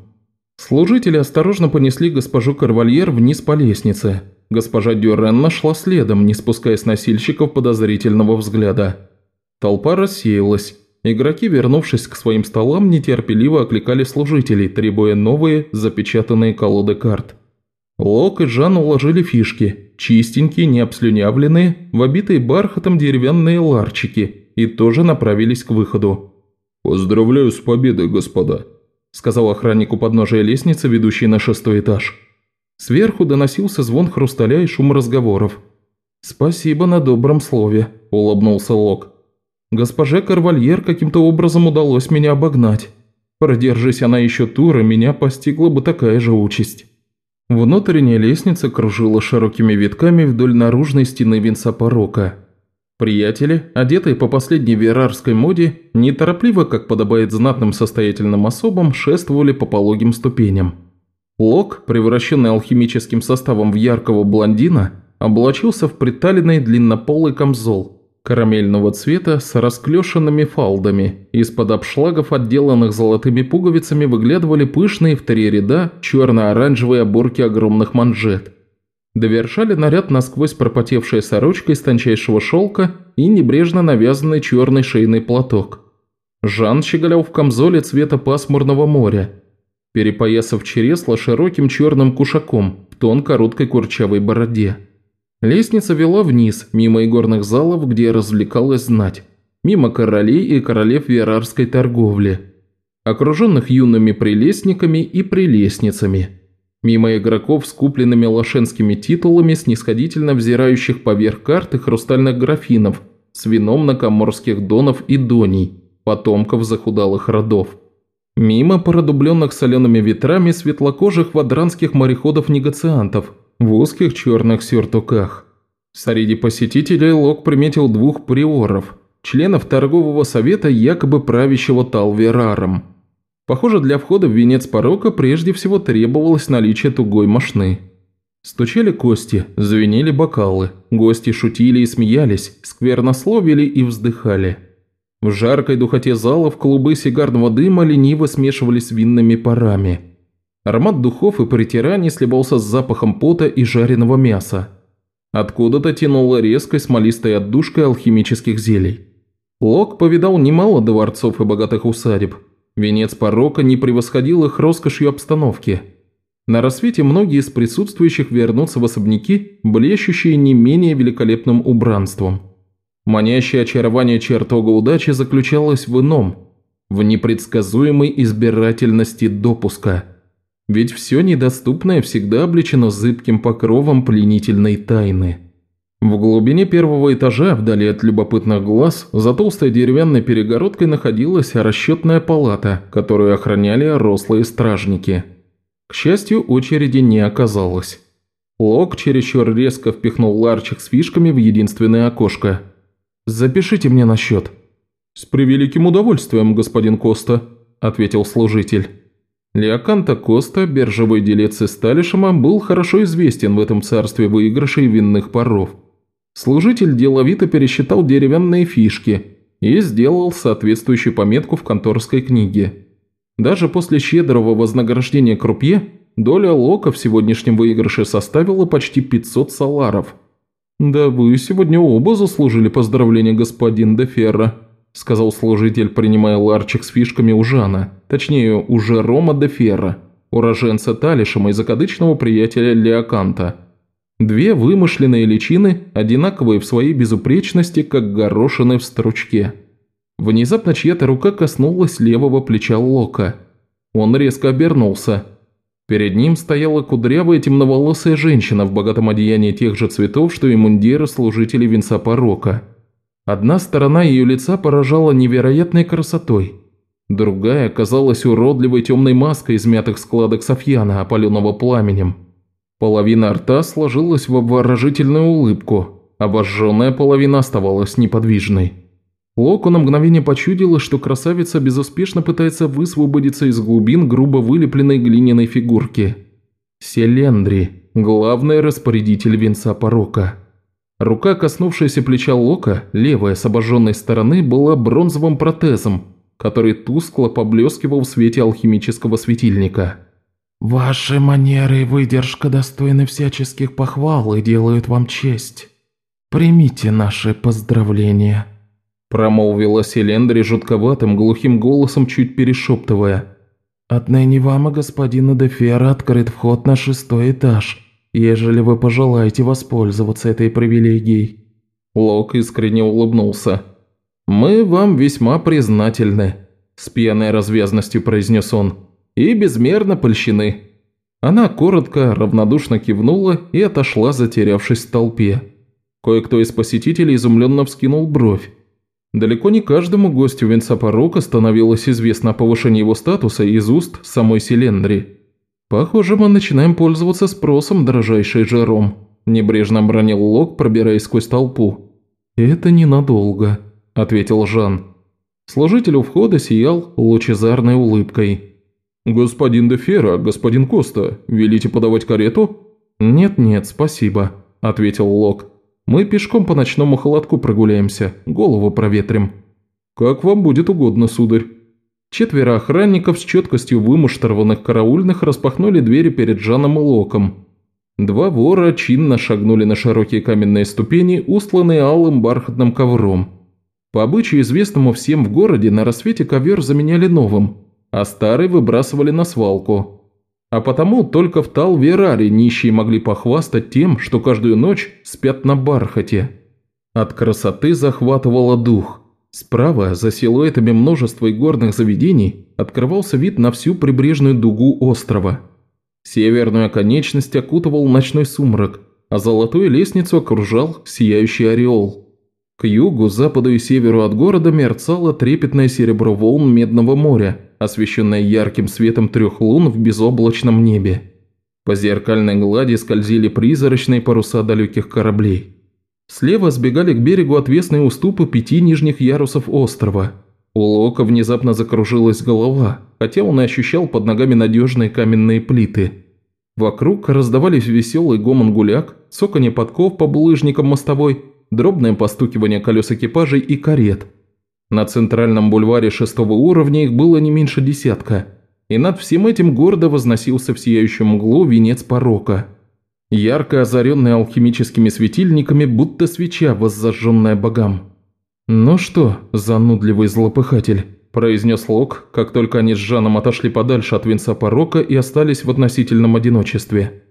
Служители осторожно понесли госпожу Карвальер вниз по лестнице. Госпожа Дюрен нашла следом, не спуская с носильщиков подозрительного взгляда. Толпа рассеялась. Игроки, вернувшись к своим столам, нетерпеливо окликали служителей, требуя новые запечатанные колоды карт. Лок и Жан уложили фишки, чистенькие, не обслюнявленные, в обитые бархатом деревянные ларчики, и тоже направились к выходу. «Поздравляю с победой, господа», – сказал охранник у подножия лестницы, ведущей на шестой этаж. Сверху доносился звон хрусталя и шум разговоров. «Спасибо на добром слове», – улыбнулся Лок. Госпоже Карвальер каким-то образом удалось меня обогнать. Продержись она еще тура, меня постигла бы такая же участь. Внутренняя лестница кружила широкими витками вдоль наружной стены венца порока. Приятели, одетые по последней верарской моде, неторопливо, как подобает знатным состоятельным особам, шествовали по пологим ступеням. Лок, превращенный алхимическим составом в яркого блондина, облачился в приталенный длиннополый камзол – карамельного цвета с расклешенными фалдами. Из-под обшлагов, отделанных золотыми пуговицами, выглядывали пышные в три ряда черно-оранжевые оборки огромных манжет. Довершали наряд насквозь пропотевшая сорочка из тончайшего шелка и небрежно навязанный черный шейный платок. Жан щеголял в камзоле цвета пасмурного моря, перепоясав чересла широким черным кушаком в тонко-короткой курчавой бороде. Лестница вела вниз, мимо игорных залов, где развлекалась знать, мимо королей и королев верарской торговли, окруженных юными прелестниками и прелестницами, мимо игроков с купленными лошенскими титулами, снисходительно взирающих поверх карты хрустальных графинов с вином на коморских донов и доней, потомков захудалых родов. Мимо продубленных солеными ветрами светлокожих вадранских мореходов-негациантов – в узких черных сюртуках. Среди посетителей Лок приметил двух приоров, членов торгового совета, якобы правящего Талвераром. Похоже, для входа в венец порока прежде всего требовалось наличие тугой мошны. Стучали кости, звенели бокалы, гости шутили и смеялись, сквернословили и вздыхали. В жаркой духоте залов клубы сигарного дыма лениво смешивались с винными парами – Аромат духов и притираний сливался с запахом пота и жареного мяса. Откуда-то тянуло резкой смолистой отдушкой алхимических зелий. Лок повидал немало дворцов и богатых усадеб. Венец порока не превосходил их роскошью обстановки. На рассвете многие из присутствующих вернутся в особняки, блещущие не менее великолепным убранством. Манящее очарование чертога удачи заключалось в ином – в непредсказуемой избирательности допуска – ведь все недоступное всегда облечено зыбким покровом пленительной тайны. В глубине первого этажа, вдали от любопытных глаз, за толстой деревянной перегородкой находилась расчетная палата, которую охраняли рослые стражники. К счастью, очереди не оказалось. Лок чересчур резко впихнул ларчик с фишками в единственное окошко. «Запишите мне на счет». «С превеликим удовольствием, господин Коста», – ответил служитель. Леоканта Коста, биржевой делец из Талишема, был хорошо известен в этом царстве выигрышей винных паров. Служитель деловито пересчитал деревянные фишки и сделал соответствующую пометку в конторской книге. Даже после щедрого вознаграждения крупье доля Лока в сегодняшнем выигрыше составила почти 500 саларов. «Да вы сегодня оба заслужили поздравления, господин де Ферро», сказал служитель, принимая ларчик с фишками у Жана, точнее, уже Рома де Ферро, уроженца Талишема и закадычного приятеля Леоканта – Две вымышленные личины, одинаковые в своей безупречности, как горошины в стручке. Внезапно чья-то рука коснулась левого плеча Лока. Он резко обернулся. Перед ним стояла кудрявая темноволосая женщина в богатом одеянии тех же цветов, что и мундиры служителей венца порока. Одна сторона ее лица поражала невероятной красотой. Другая казалась уродливой темной маской из мятых складок софьяна, опаленного пламенем. Половина рта сложилась в обворожительную улыбку, обожженная половина оставалась неподвижной. Локу на мгновение почудило, что красавица безуспешно пытается высвободиться из глубин грубо вылепленной глиняной фигурки. Селендри, главный распорядитель венца порока. Рука, коснувшаяся плеча Лока, левая с обожженной стороны, была бронзовым протезом, который тускло поблескивал в свете алхимического светильника. «Ваши манеры и выдержка достойны всяческих похвал и делают вам честь. Примите наши поздравления», – промолвила Селендри жутковатым глухим голосом, чуть перешептывая. «Отныне вам и господину Дефера открыт вход на шестой этаж, ежели вы пожелаете воспользоваться этой привилегией». Лок искренне улыбнулся. «Мы вам весьма признательны», – с пьяной развязностью произнес он и безмерно польщены». Она коротко, равнодушно кивнула и отошла, затерявшись в толпе. Кое-кто из посетителей изумленно вскинул бровь. Далеко не каждому гостю венца порока становилось известно о повышении его статуса из уст самой Селендри. «Похоже, мы начинаем пользоваться спросом, дорожайший Жером», – небрежно бронил Лок, пробираясь сквозь толпу. «Это ненадолго», – ответил Жан. Служитель у входа сиял лучезарной улыбкой. «Господин де Фера, господин Коста, велите подавать карету?» «Нет-нет, спасибо», – ответил Лок. «Мы пешком по ночному холодку прогуляемся, голову проветрим». «Как вам будет угодно, сударь». Четверо охранников с четкостью вымуштрованных караульных распахнули двери перед Жаном и Локом. Два вора чинно шагнули на широкие каменные ступени, устланные алым бархатным ковром. По обычаю, известному всем в городе, на рассвете ковер заменяли новым – а старый выбрасывали на свалку. А потому только в Талвераре нищие могли похвастать тем, что каждую ночь спят на бархате. От красоты захватывало дух. Справа, за силуэтами множества игорных заведений, открывался вид на всю прибрежную дугу острова. Северную оконечность окутывал ночной сумрак, а золотую лестницу окружал сияющий ореол. К югу, западу и северу от города мерцало трепетное серебро волн Медного моря – освещенная ярким светом трех лун в безоблачном небе. По зеркальной глади скользили призрачные паруса далеких кораблей. Слева сбегали к берегу отвесные уступы пяти нижних ярусов острова. У Лока внезапно закружилась голова, хотя он и ощущал под ногами надежные каменные плиты. Вокруг раздавались веселый гомон гуляк, цоканье подков по булыжникам мостовой, дробное постукивание колес экипажей и карет – на центральном бульваре шестого уровня их было не меньше десятка, и над всем этим гордо возносился в сияющем углу венец порока. Ярко озаренный алхимическими светильниками, будто свеча, воззажженная богам. «Ну что, занудливый злопыхатель», – произнес Лок, как только они с Жаном отошли подальше от венца порока и остались в относительном одиночестве.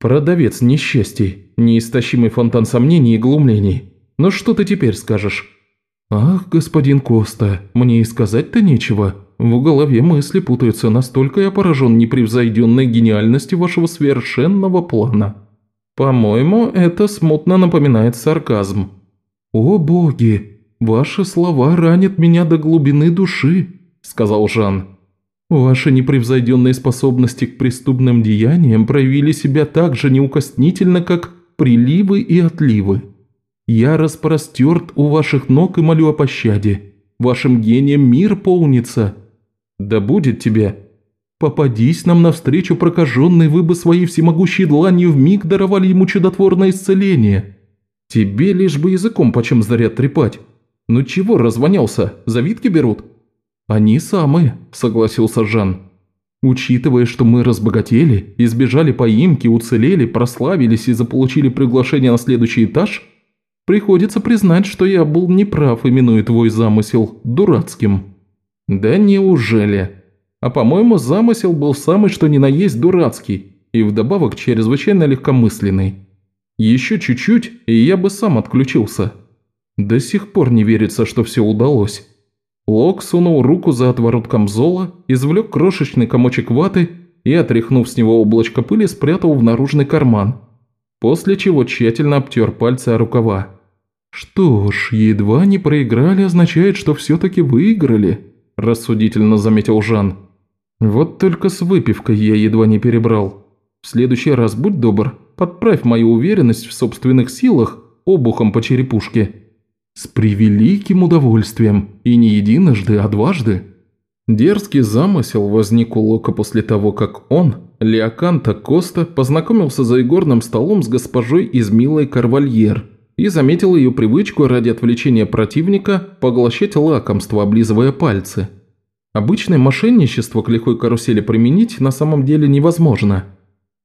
«Продавец несчастий, неистощимый фонтан сомнений и глумлений. Ну что ты теперь скажешь?» «Ах, господин Коста, мне и сказать-то нечего. В голове мысли путаются, настолько я поражен непревзойденной гениальностью вашего совершенного плана. По-моему, это смутно напоминает сарказм». «О боги, ваши слова ранят меня до глубины души», – сказал Жан. «Ваши непревзойденные способности к преступным деяниям проявили себя так же неукоснительно, как приливы и отливы». Я распростерт у ваших ног и молю о пощаде. Вашим гением мир полнится. Да будет тебе. Попадись нам навстречу прокаженный, вы бы своей всемогущей дланью вмиг даровали ему чудотворное исцеление. Тебе лишь бы языком почем заряд трепать. Ну чего развонялся, завидки берут?» «Они самые», – согласился Жан. «Учитывая, что мы разбогатели, избежали поимки, уцелели, прославились и заполучили приглашение на следующий этаж, приходится признать, что я был неправ, именуя твой замысел дурацким». «Да неужели?» А по-моему, замысел был самый что ни на есть дурацкий и вдобавок чрезвычайно легкомысленный. Еще чуть-чуть, и я бы сам отключился. До сих пор не верится, что все удалось. Лок сунул руку за отворот камзола, извлек крошечный комочек ваты и, отряхнув с него облачко пыли, спрятал в наружный карман, после чего тщательно обтер пальцы о рукава. «Что ж, едва не проиграли означает, что все-таки выиграли», – рассудительно заметил Жан. «Вот только с выпивкой я едва не перебрал. В следующий раз будь добр, подправь мою уверенность в собственных силах обухом по черепушке». «С превеликим удовольствием, и не единожды, а дважды». Дерзкий замысел возник у Лока после того, как он, Леоканта Коста, познакомился за игорным столом с госпожой из Милой Карвальер и заметил ее привычку ради отвлечения противника поглощать лакомство, облизывая пальцы. Обычное мошенничество к лихой карусели применить на самом деле невозможно –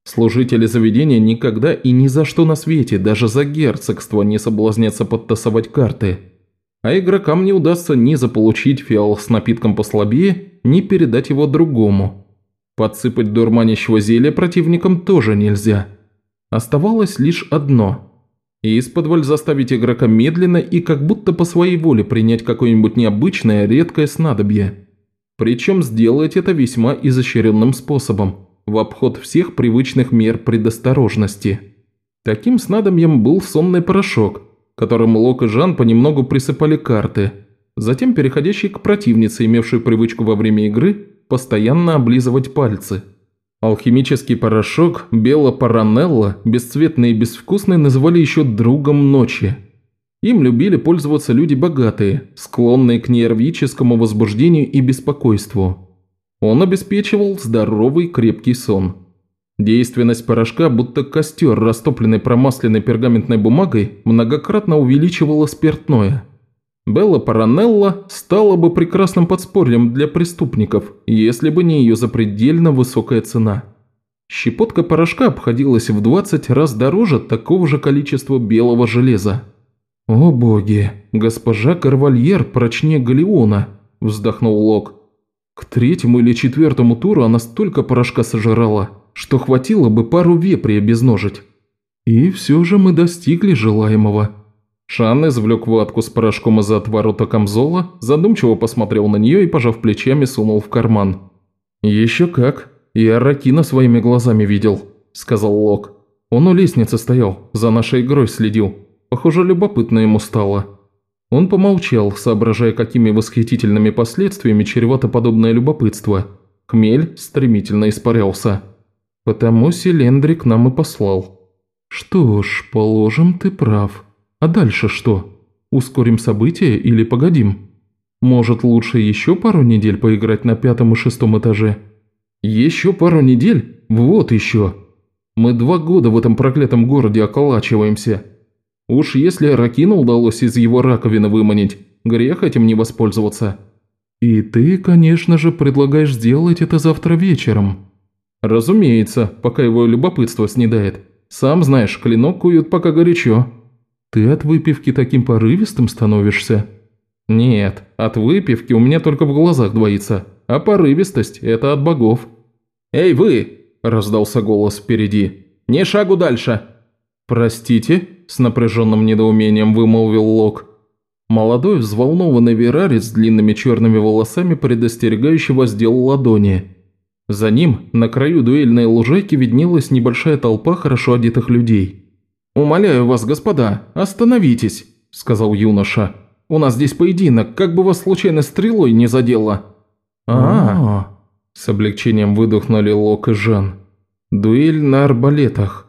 Служители заведения никогда и ни за что на свете, даже за герцогство, не соблазнятся подтасовать карты. А игрокам не удастся ни заполучить фиал с напитком послабее, ни передать его другому. Подсыпать дурманящего зелья противникам тоже нельзя. Оставалось лишь одно. И из-под заставить игрока медленно и как будто по своей воле принять какое-нибудь необычное, редкое снадобье. Причем сделать это весьма изощренным способом – в обход всех привычных мер предосторожности. Таким снадобьем был сонный порошок, которым Лок и Жан понемногу присыпали карты, затем переходящий к противнице, имевшей привычку во время игры постоянно облизывать пальцы. Алхимический порошок Белла Паранелла, бесцветный и безвкусный, называли еще «другом ночи». Им любили пользоваться люди богатые, склонные к нервическому возбуждению и беспокойству. Он обеспечивал здоровый крепкий сон. Действенность порошка, будто костер, растопленный промасленной пергаментной бумагой, многократно увеличивала спиртное. Белла Паранелла стала бы прекрасным подспорьем для преступников, если бы не ее запредельно высокая цена. Щепотка порошка обходилась в 20 раз дороже такого же количества белого железа. «О боги, госпожа Карвальер прочнее Галеона», – вздохнул Лок. К третьему или четвертому туру она столько порошка сожрала, что хватило бы пару вепрей обезножить. И все же мы достигли желаемого. Шан извлек ватку с порошком из отворота камзола, задумчиво посмотрел на нее и, пожав плечами, сунул в карман. «Еще как. Я Ракина своими глазами видел», – сказал Лок. «Он у лестницы стоял, за нашей игрой следил. Похоже, любопытно ему стало». Он помолчал, соображая, какими восхитительными последствиями чревато подобное любопытство. Хмель стремительно испарялся. «Потому Селендрик нам и послал». «Что ж, положим, ты прав. А дальше что? Ускорим события или погодим? Может, лучше еще пару недель поиграть на пятом и шестом этаже?» «Еще пару недель? Вот еще. Мы два года в этом проклятом городе околачиваемся». Уж если Ракину удалось из его раковины выманить, грех этим не воспользоваться. И ты, конечно же, предлагаешь сделать это завтра вечером. Разумеется, пока его любопытство снедает. Сам знаешь, клинок куют пока горячо. Ты от выпивки таким порывистым становишься? Нет, от выпивки у меня только в глазах двоится, а порывистость – это от богов. «Эй, вы!» – раздался голос впереди. «Не шагу дальше!» «Простите?» – с напряженным недоумением вымолвил Лок. Молодой взволнованный Верарец с длинными черными волосами предостерегающе воздел ладони. За ним, на краю дуэльной лужайки, виднелась небольшая толпа хорошо одетых людей. «Умоляю вас, господа, остановитесь», – сказал юноша. «У нас здесь поединок, как бы вас случайно стрелой не задело». «А-а-а», – с облегчением выдохнули Лок и Жан. «Дуэль на арбалетах.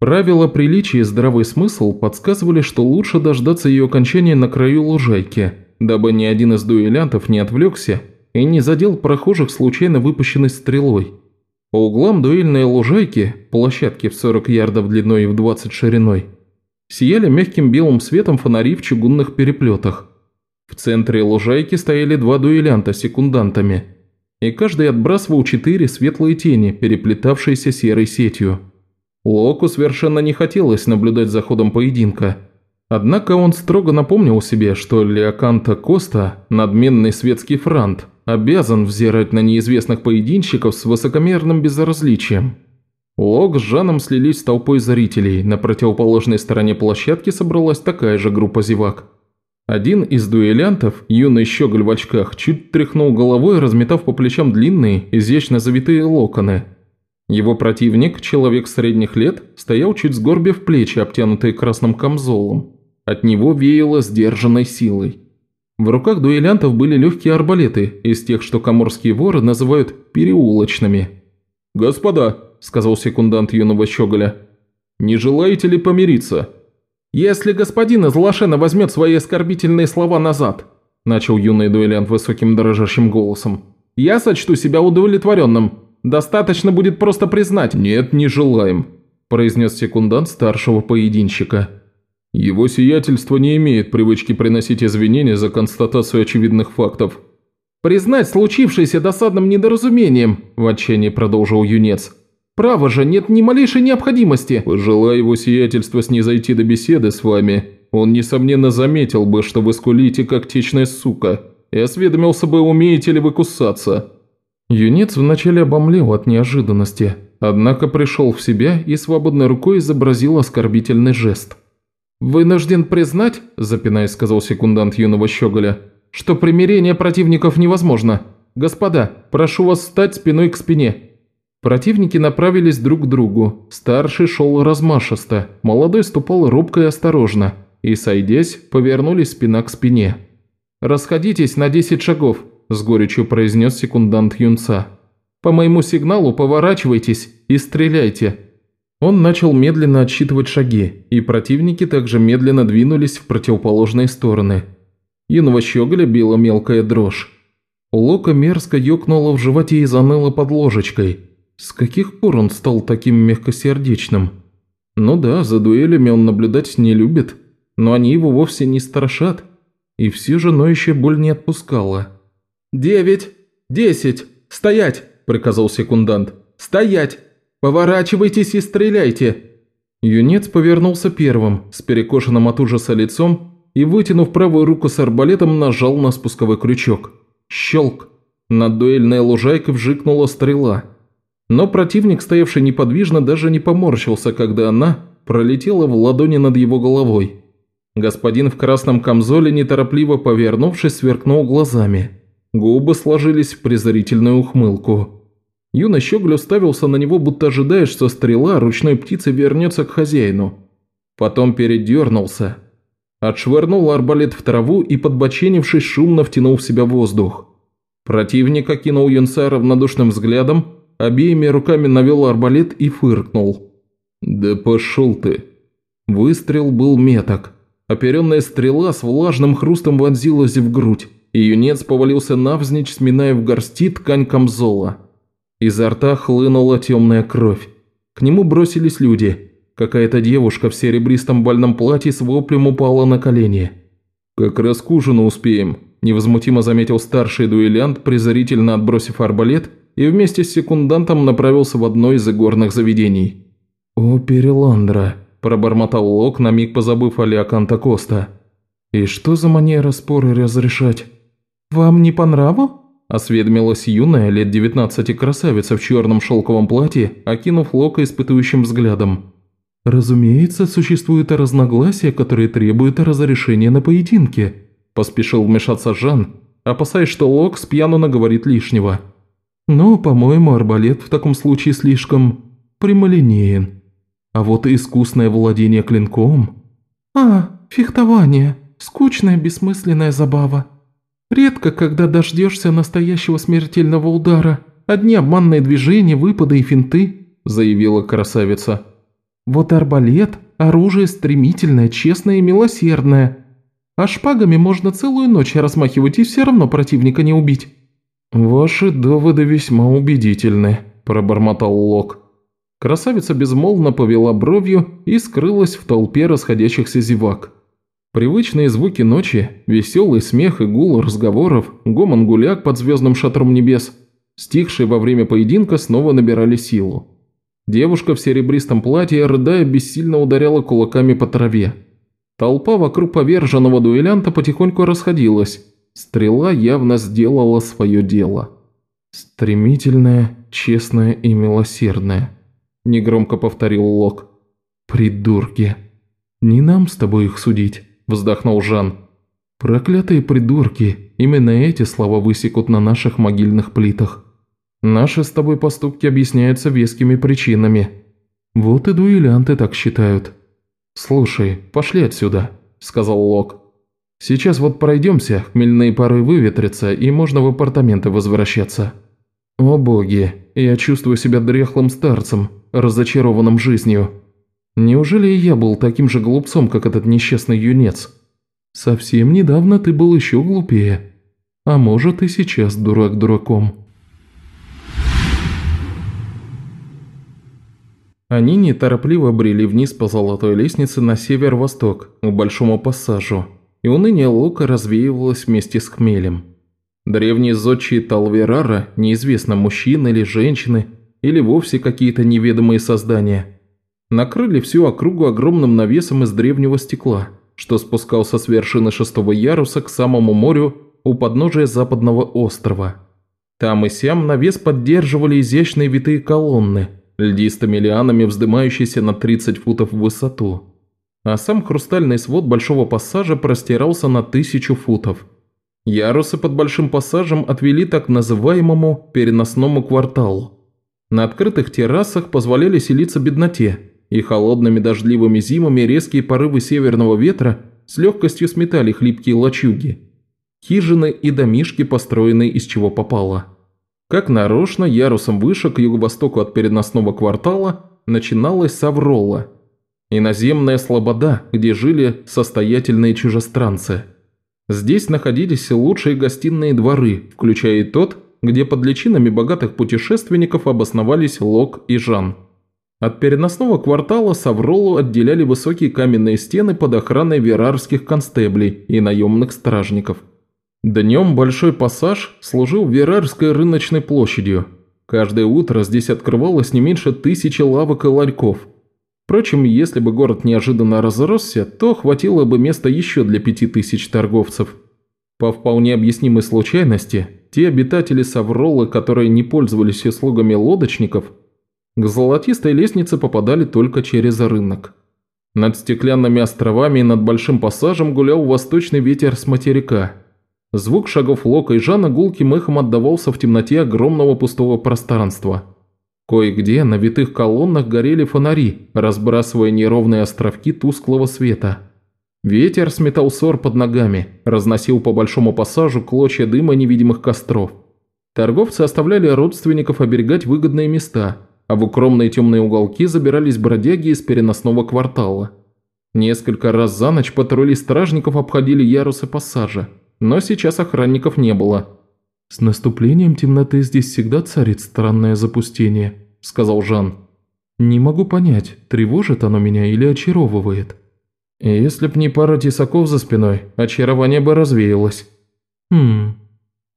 Правила приличия и здравый смысл подсказывали, что лучше дождаться ее окончания на краю лужайки, дабы ни один из дуэлянтов не отвлекся и не задел прохожих случайно выпущенной стрелой. По углам дуэльной лужайки, площадки в 40 ярдов длиной и в 20 шириной, Сияли мягким белым светом фонари в чугунных переплетах. В центре лужайки стояли два дуэлянта с секундантами, и каждый отбрасывал четыре светлые тени, переплетавшиеся серой сетью. Локу совершенно не хотелось наблюдать за ходом поединка. Однако он строго напомнил себе, что Леоканта Коста, надменный светский франт, обязан взирать на неизвестных поединщиков с высокомерным безразличием. Лок с Жаном слились с толпой зрителей, на противоположной стороне площадки собралась такая же группа зевак. Один из дуэлянтов, юный щеголь в очках, чуть тряхнул головой, разметав по плечам длинные, изящно завитые локоны. Его противник, человек средних лет, стоял чуть сгорбив плечи, обтянутые красным камзолом. От него веяло сдержанной силой. В руках дуэлянтов были легкие арбалеты, из тех, что коморские воры называют «переулочными». «Господа», – сказал секундант юного щеголя, – «не желаете ли помириться?» «Если господин из Лошена возьмет свои оскорбительные слова назад», – начал юный дуэлянт высоким дрожащим голосом, – «я сочту себя удовлетворенным. Достаточно будет просто признать». «Нет, не желаем», – произнес секундант старшего поединщика. «Его сиятельство не имеет привычки приносить извинения за констатацию очевидных фактов». «Признать случившееся досадным недоразумением», – в отчаянии продолжил юнец. Право же, нет ни малейшей необходимости. Пожелая его сиятельство снизойти до беседы с вами, он, несомненно, заметил бы, что вы скулите, как течная сука, и осведомился бы, умеете ли вы кусаться». Юнец вначале обомлел от неожиданности, однако пришел в себя и свободной рукой изобразил оскорбительный жест. «Вынужден признать», – запинаясь, сказал секундант юного щеголя, – «что примирение противников невозможно. Господа, прошу вас встать спиной к спине. Противники направились друг к другу. Старший шел размашисто, молодой ступал робко и осторожно, и, сойдясь, повернулись спина к спине. «Расходитесь на 10 шагов», – с горечью произнес секундант юнца. «По моему сигналу поворачивайтесь и стреляйте». Он начал медленно отсчитывать шаги, и противники также медленно двинулись в противоположные стороны. Юного щеголя била мелкая дрожь. Лока мерзко ёкнула в животе и заныла под ложечкой – с каких пор он стал таким мягкосердечным? Ну да, за дуэлями он наблюдать не любит, но они его вовсе не страшат. И все же ноющая боль не отпускала. «Девять! Десять! Стоять!» – приказал секундант. «Стоять! Поворачивайтесь и стреляйте!» Юнец повернулся первым, с перекошенным от ужаса лицом, и, вытянув правую руку с арбалетом, нажал на спусковой крючок. Щелк! Над дуэльной лужайкой вжикнула стрела – но противник, стоявший неподвижно, даже не поморщился, когда она пролетела в ладони над его головой. Господин в красном камзоле, неторопливо повернувшись, сверкнул глазами. Губы сложились в презрительную ухмылку. Юный щеголь уставился на него, будто ожидая, что стрела ручной птицы вернется к хозяину. Потом передернулся. Отшвырнул арбалет в траву и, подбоченившись, шумно втянул в себя воздух. Противник окинул юнца равнодушным взглядом, обеими руками навел арбалет и фыркнул. «Да пошел ты!» Выстрел был меток. Оперенная стрела с влажным хрустом вонзилась в грудь, и юнец повалился навзничь, сминая в горсти ткань камзола. Изо рта хлынула темная кровь. К нему бросились люди. Какая-то девушка в серебристом бальном платье с воплем упала на колени. «Как раз к ужину успеем», – невозмутимо заметил старший дуэлянт, презрительно отбросив арбалет и вместе с секундантом направился в одно из игорных заведений. «О, Переландра», – пробормотал Лок, на миг позабыв о Леоканта Коста. «И что за манера споры разрешать?» «Вам не по нраву?» – осведомилась юная, лет девятнадцати красавица в черном шелковом платье, окинув Лока испытующим взглядом. «Разумеется, существуют разногласия, которые требуют разрешения на поединке», – поспешил вмешаться Жан, опасаясь, что Лок с пьяну наговорит лишнего. Но, по-моему, арбалет в таком случае слишком прямолинеен. А вот искусное владение клинком... А, фехтование. Скучная, бессмысленная забава. Редко, когда дождешься настоящего смертельного удара. Одни обманные движения, выпады и финты, заявила красавица. Вот арбалет – оружие стремительное, честное и милосердное. А шпагами можно целую ночь размахивать и все равно противника не убить. «Ваши доводы весьма убедительны», – пробормотал Лок. Красавица безмолвно повела бровью и скрылась в толпе расходящихся зевак. Привычные звуки ночи, веселый смех и гул разговоров, гомон гуляк под звездным шатром небес, стихшие во время поединка, снова набирали силу. Девушка в серебристом платье, рыдая, бессильно ударяла кулаками по траве. Толпа вокруг поверженного дуэлянта потихоньку расходилась. Стрела явно сделала свое дело. «Стремительная, честная и милосердная», – негромко повторил Лок. «Придурки! Не нам с тобой их судить», – вздохнул Жан. «Проклятые придурки! Именно эти слова высекут на наших могильных плитах. Наши с тобой поступки объясняются вескими причинами. Вот и дуэлянты так считают». «Слушай, пошли отсюда», – сказал Лок. Сейчас вот пройдемся, хмельные пары выветрятся, и можно в апартаменты возвращаться. О боги, я чувствую себя дряхлым старцем, разочарованным жизнью. Неужели и я был таким же глупцом, как этот несчастный юнец? Совсем недавно ты был еще глупее. А может и сейчас дурак дураком. Они неторопливо брели вниз по золотой лестнице на север-восток, к большому пассажу, и уныние Лука развеивалось вместе с хмелем. Древние зодчие Талверара, неизвестно мужчины или женщины, или вовсе какие-то неведомые создания, накрыли всю округу огромным навесом из древнего стекла, что спускался с вершины шестого яруса к самому морю у подножия западного острова. Там и сям навес поддерживали изящные витые колонны, льдистыми лианами вздымающиеся на 30 футов в высоту а сам хрустальный свод большого пассажа простирался на тысячу футов. Ярусы под большим пассажем отвели так называемому переносному кварталу. На открытых террасах позволяли селиться бедноте, и холодными дождливыми зимами резкие порывы северного ветра с легкостью сметали хлипкие лачуги. Хижины и домишки, построенные из чего попало. Как нарочно, ярусом выше, к юго-востоку от переносного квартала, начиналась Саврола – Иноземная слобода, где жили состоятельные чужестранцы. Здесь находились лучшие гостиные дворы, включая и тот, где под личинами богатых путешественников обосновались Лок и Жан. От переносного квартала Савролу отделяли высокие каменные стены под охраной верарских констеблей и наемных стражников. Днем Большой Пассаж служил Верарской рыночной площадью. Каждое утро здесь открывалось не меньше тысячи лавок и ларьков – Впрочем, если бы город неожиданно разросся, то хватило бы места еще для пяти тысяч торговцев. По вполне объяснимой случайности, те обитатели Савролы, которые не пользовались услугами лодочников, к золотистой лестнице попадали только через рынок. Над стеклянными островами и над большим пассажем гулял восточный ветер с материка. Звук шагов Лока и Жана гулким эхом отдавался в темноте огромного пустого пространства – Кое-где на витых колоннах горели фонари, разбрасывая неровные островки тусклого света. Ветер сметал сор под ногами, разносил по большому пассажу клочья дыма невидимых костров. Торговцы оставляли родственников оберегать выгодные места, а в укромные темные уголки забирались бродяги из переносного квартала. Несколько раз за ночь патрули стражников обходили ярусы пассажа, но сейчас охранников не было – «С наступлением темноты здесь всегда царит странное запустение», – сказал Жан. «Не могу понять, тревожит оно меня или очаровывает». «Если б не пара тесаков за спиной, очарование бы развеялось». «Хм...»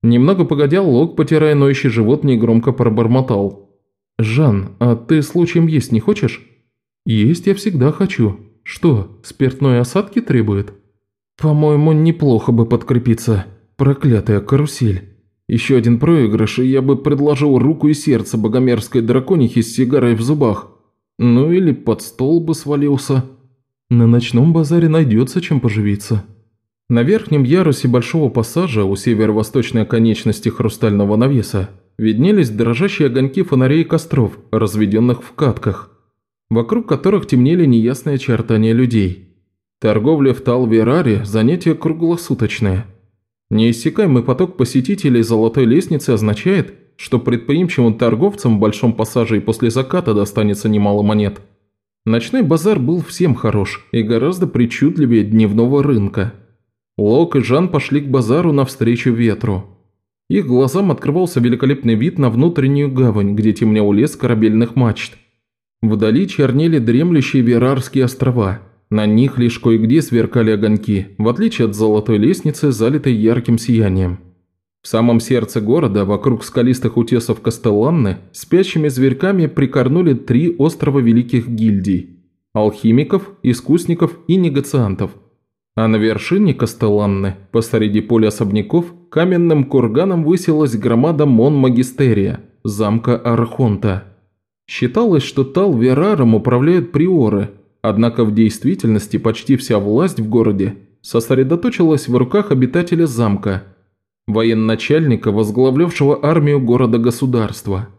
Немного погодя, Лок, потирая ноющий живот, негромко пробормотал. «Жан, а ты случаем есть не хочешь?» «Есть я всегда хочу. Что, спиртной осадки требует?» «По-моему, неплохо бы подкрепиться. Проклятая карусель». Еще один проигрыш, и я бы предложил руку и сердце богомерзкой драконихи с сигарой в зубах. Ну или под стол бы свалился. На ночном базаре найдется чем поживиться. На верхнем ярусе большого пассажа у северо-восточной оконечности хрустального навеса виднелись дрожащие огоньки фонарей и костров, разведенных в катках, вокруг которых темнели неясные очертания людей. Торговля в Талвераре – занятие круглосуточное – Неиссякаемый поток посетителей золотой лестницы означает, что предприимчивым торговцам в Большом Пассаже и после заката достанется немало монет. Ночной базар был всем хорош и гораздо причудливее дневного рынка. Лок и Жан пошли к базару навстречу ветру. Их глазам открывался великолепный вид на внутреннюю гавань, где темнел лес корабельных мачт. Вдали чернели дремлющие Верарские острова. На них лишь кое-где сверкали огоньки, в отличие от золотой лестницы, залитой ярким сиянием. В самом сердце города, вокруг скалистых утесов Кастелланны, спящими зверьками прикорнули три острова великих гильдий – алхимиков, искусников и негациантов. А на вершине Кастелланны, посреди поля особняков, каменным курганом высилась громада Мон-Магистерия, замка Архонта. Считалось, что Тал-Вераром управляют приоры, однако в действительности почти вся власть в городе сосредоточилась в руках обитателя замка – военачальника, возглавлявшего армию города-государства.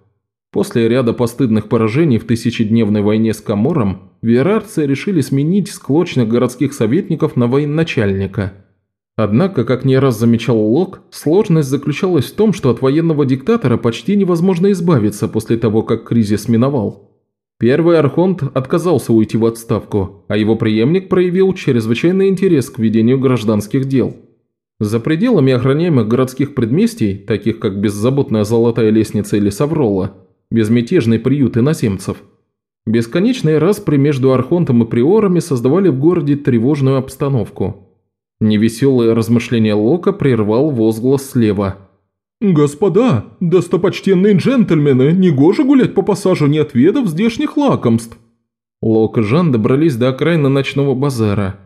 После ряда постыдных поражений в тысячедневной войне с Камором, верарцы решили сменить склочных городских советников на военачальника. Однако, как не раз замечал Лок, сложность заключалась в том, что от военного диктатора почти невозможно избавиться после того, как кризис миновал. Первый архонт отказался уйти в отставку, а его преемник проявил чрезвычайный интерес к ведению гражданских дел – за пределами охраняемых городских предместий, таких как беззаботная золотая лестница или Саврола, безмятежный приют иноземцев, бесконечные распри между Архонтом и Приорами создавали в городе тревожную обстановку. Невеселое размышление Лока прервал возглас слева. «Господа, достопочтенные джентльмены, негоже гулять по пассажу, не отведав здешних лакомств!» Лок и Жан добрались до окраины ночного базара –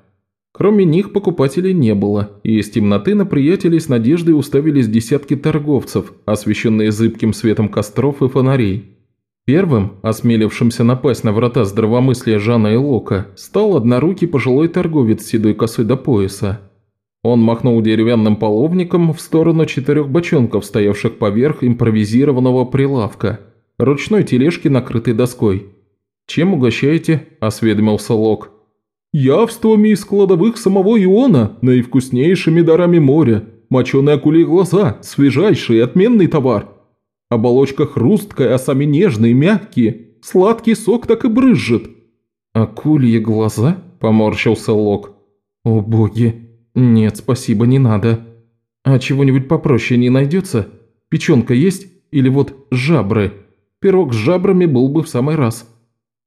Кроме них покупателей не было, и из темноты на приятелей с надеждой уставились десятки торговцев, освещенные зыбким светом костров и фонарей. Первым, осмелившимся напасть на врата здравомыслия Жана и Лока, стал однорукий пожилой торговец с седой косой до пояса. Он махнул деревянным половником в сторону четырех бочонков, стоявших поверх импровизированного прилавка, ручной тележки, накрытой доской. «Чем угощаете?» – осведомился Лок. Явствами из кладовых самого Иона, наивкуснейшими дарами моря, моченые акулии глаза, свежайший отменный товар. Оболочка хрусткая, а сами нежные, мягкие, сладкий сок так и брызжет». «Акульи глаза?» – поморщился Лок. «О боги, нет, спасибо, не надо. А чего-нибудь попроще не найдется? Печенка есть? Или вот жабры? Пирог с жабрами был бы в самый раз».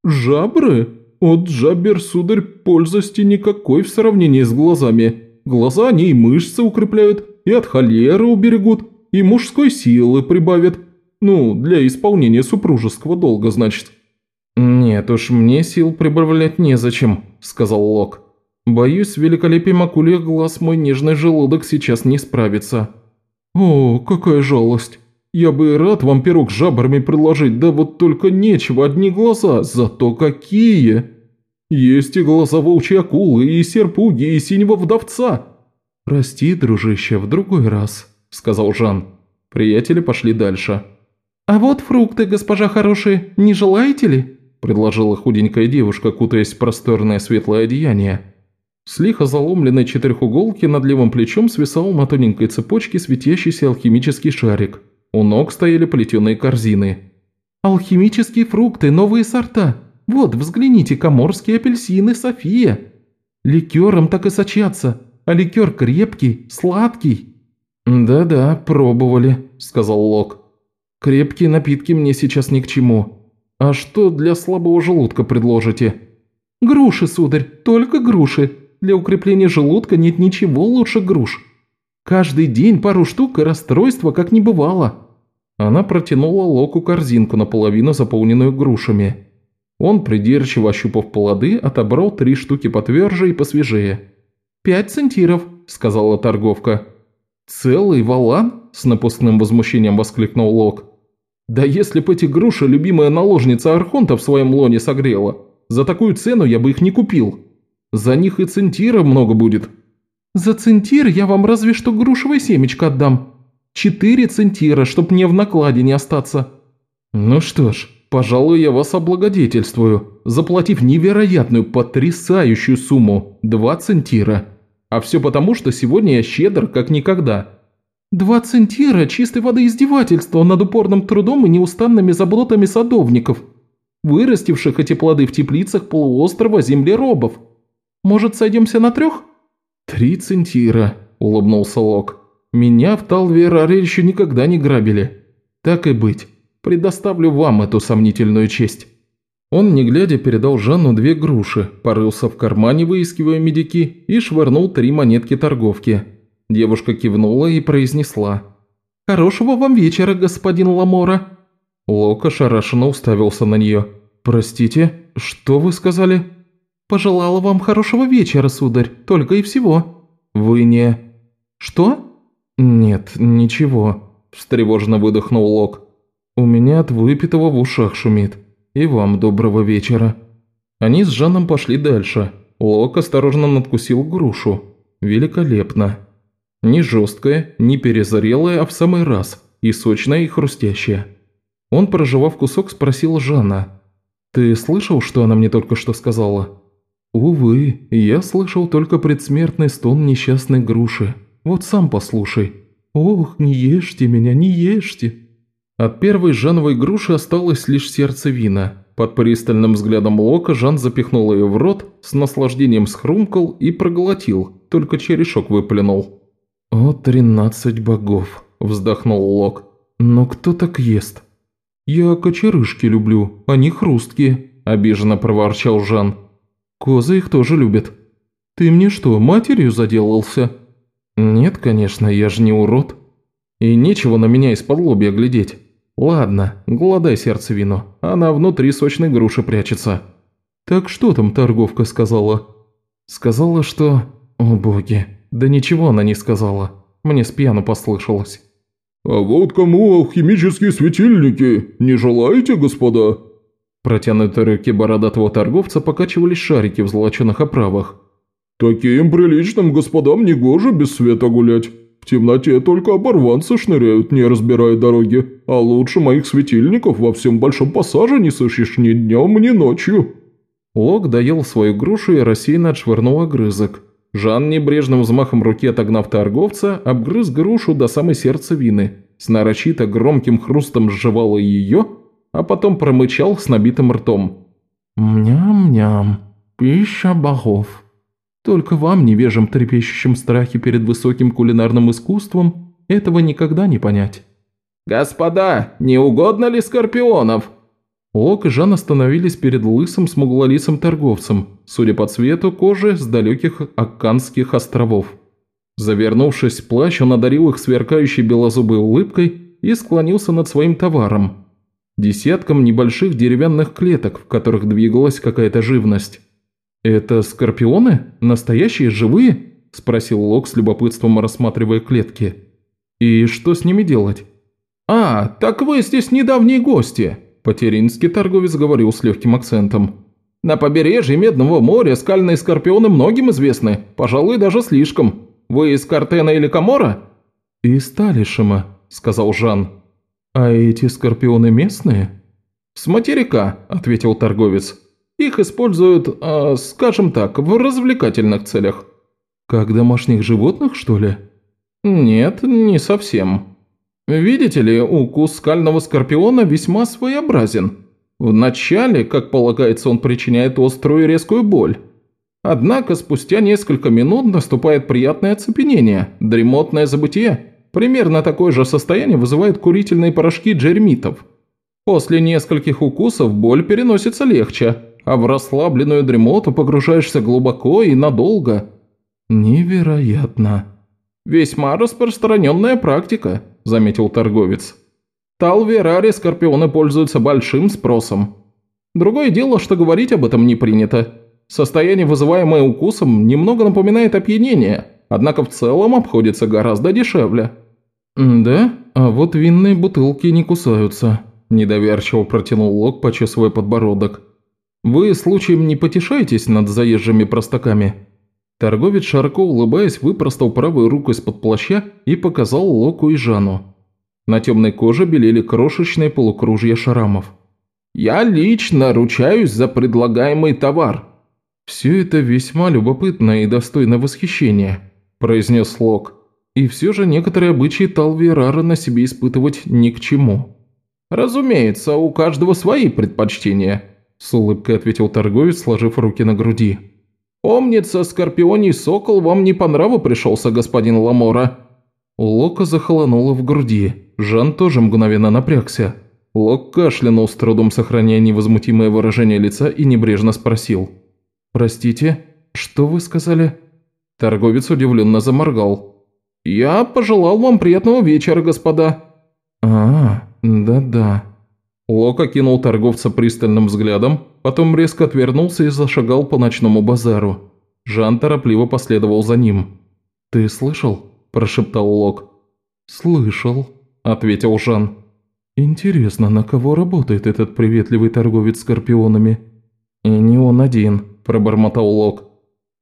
«Жабры?» От жабер, сударь, пользости никакой в сравнении с глазами. Глаза они и мышцы укрепляют, и от холеры уберегут, и мужской силы прибавят. Ну, для исполнения супружеского долга, значит». «Нет уж, мне сил прибавлять незачем», – сказал Лок. «Боюсь, великолепием акульих глаз мой нежный желудок сейчас не справится». «О, какая жалость. Я бы и рад вам пирог с жабрами предложить, да вот только нечего, одни глаза, зато какие! Есть и глаза волчьей акулы, и серпуги, и синего вдовца!» «Прости, дружище, в другой раз», – сказал Жан. Приятели пошли дальше. «А вот фрукты, госпожа хорошие, не желаете ли?» – предложила худенькая девушка, кутаясь в просторное светлое одеяние. С лихо заломленной четырехуголки над левым плечом свисал на тоненькой цепочке светящийся алхимический шарик – у ног стояли плетеные корзины. «Алхимические фрукты, новые сорта. Вот, взгляните, коморские апельсины, София. Ликером так и сочатся, а ликер крепкий, сладкий». «Да-да, пробовали», – сказал Лок. «Крепкие напитки мне сейчас ни к чему. А что для слабого желудка предложите?» «Груши, сударь, только груши. Для укрепления желудка нет ничего лучше груш». Каждый день пару штук и расстройства как не бывало». Она протянула Локу корзинку, наполовину заполненную грушами. Он, придирчиво ощупав плоды, отобрал три штуки потверже и посвежее. «Пять центиров», – сказала торговка. «Целый валан?» – с напускным возмущением воскликнул Лок. «Да если бы эти груши любимая наложница Архонта в своем лоне согрела, за такую цену я бы их не купил. За них и центира много будет». «За центир я вам разве что грушевое семечко отдам. Четыре центира, чтоб мне в накладе не остаться». «Ну что ж, пожалуй, я вас облагодетельствую, заплатив невероятную, потрясающую сумму – два центира. А все потому, что сегодня я щедр, как никогда». «Два центира чистой воды издевательства над упорным трудом и неустанными заботами садовников, вырастивших эти плоды в теплицах полуострова землеробов. Может, сойдемся на трех?» «Три центира», – улыбнулся Лок. «Меня в Талвераре еще никогда не грабили. Так и быть, предоставлю вам эту сомнительную честь». Он, не глядя, передал Жанну две груши, порылся в кармане, выискивая медики, и швырнул три монетки торговки. Девушка кивнула и произнесла. «Хорошего вам вечера, господин Ламора!» Лока шарашенно уставился на нее. «Простите, что вы сказали?» «Пожелала вам хорошего вечера, сударь, только и всего». «Вы не...» «Что?» «Нет, ничего», – встревоженно выдохнул Лок. «У меня от выпитого в ушах шумит. И вам доброго вечера». Они с Жаном пошли дальше. Лок осторожно надкусил грушу. Великолепно. Не жесткая, не перезрелая, а в самый раз. И сочная, и хрустящая. Он, проживав кусок, спросил Жана. «Ты слышал, что она мне только что сказала?» «Увы, я слышал только предсмертный стон несчастной груши. Вот сам послушай. Ох, не ешьте меня, не ешьте!» От первой Жановой груши осталось лишь сердцевина. Под пристальным взглядом Лока Жан запихнул ее в рот, с наслаждением схрумкал и проглотил, только черешок выплюнул. «О, тринадцать богов!» – вздохнул Лок. «Но кто так ест?» «Я кочерышки люблю, они хрусткие», – обиженно проворчал Жан. «Козы их тоже любят. Ты мне что, матерью заделался?» «Нет, конечно, я же не урод. И нечего на меня из-под лобья глядеть. «Ладно, голодай сердцевину, она внутри сочной груши прячется». «Так что там торговка сказала?» «Сказала, что... О боги, да ничего она не сказала. Мне с пьяну послышалось». «А вот кому алхимические светильники? Не желаете, господа?» Протянутые руки бородатого торговца покачивались шарики в золоченых оправах. «Таким приличным господам не гоже без света гулять. В темноте только оборванцы шныряют, не разбирая дороги, а лучше моих светильников во всем большом пассаже не сыщешь ни днем, ни ночью». Лок доел свою грушу и рассеянно отшвырнул огрызок. Жан, небрежным взмахом руки отогнав торговца, обгрыз грушу до самой сердцевины, с нарочито громким хрустом сживал ее, а потом промычал с набитым ртом. «Ням-ням, пища богов». Только вам, невежим трепещущим страхе перед высоким кулинарным искусством, этого никогда не понять». «Господа, не угодно ли скорпионов?» Лок и Жан остановились перед лысым смуглолицым торговцем, судя по цвету кожи с далеких Акканских островов. Завернувшись в плащ, он одарил их сверкающей белозубой улыбкой и склонился над своим товаром. Десятком небольших деревянных клеток, в которых двигалась какая-то живность. «Это скорпионы? Настоящие, живые?» – спросил Лок с любопытством, рассматривая клетки. «И что с ними делать?» «А, так вы здесь недавние гости», – Потеринский торговец говорил с легким акцентом. «На побережье Медного моря скальные скорпионы многим известны, пожалуй, даже слишком. Вы из Картена или Камора?» «Из Талишема», – сказал Жан. «А эти скорпионы местные?» «С материка», – ответил торговец. Их используют, э, скажем так, в развлекательных целях». «Как домашних животных, что ли?» «Нет, не совсем. Видите ли, укус скального скорпиона весьма своеобразен. Вначале, как полагается, он причиняет острую и резкую боль. Однако спустя несколько минут наступает приятное оцепенение, дремотное забытие. Примерно такое же состояние вызывают курительные порошки джермитов. После нескольких укусов боль переносится легче, а в расслабленную дремоту погружаешься глубоко и надолго». «Невероятно». «Весьма распространенная практика», – заметил торговец. «Талверари скорпионы пользуются большим спросом. Другое дело, что говорить об этом не принято. Состояние, вызываемое укусом, немного напоминает опьянение, однако в целом обходится гораздо дешевле». «Да? А вот винные бутылки не кусаются», – недоверчиво протянул Лок, почесывая подбородок. Вы, случаем, не потешаетесь над заезжими простаками?» Торговец, широко улыбаясь, выпростал правую руку из-под плаща и показал Локу и Жану. На темной коже белели крошечные полукружья шарамов. «Я лично ручаюсь за предлагаемый товар». «Все это весьма любопытно и достойно восхищения», – произнес Лок. «И все же некоторые обычаи Талверара на себе испытывать ни к чему». «Разумеется, у каждого свои предпочтения», с улыбкой ответил торговец, сложив руки на груди. «Помнится, скорпионий сокол вам не по нраву пришелся, господин Ламора». У Лока захолонуло в груди. Жан тоже мгновенно напрягся. Лок кашлянул с трудом, сохраняя невозмутимое выражение лица и небрежно спросил. «Простите, что вы сказали?» Торговец удивленно заморгал. «Я пожелал вам приятного вечера, господа». «А, да-да». Лок окинул торговца пристальным взглядом, потом резко отвернулся и зашагал по ночному базару. Жан торопливо последовал за ним. «Ты слышал?» – прошептал Лок. «Слышал», – ответил Жан. «Интересно, на кого работает этот приветливый торговец скорпионами?» «И не он один», – пробормотал Лок.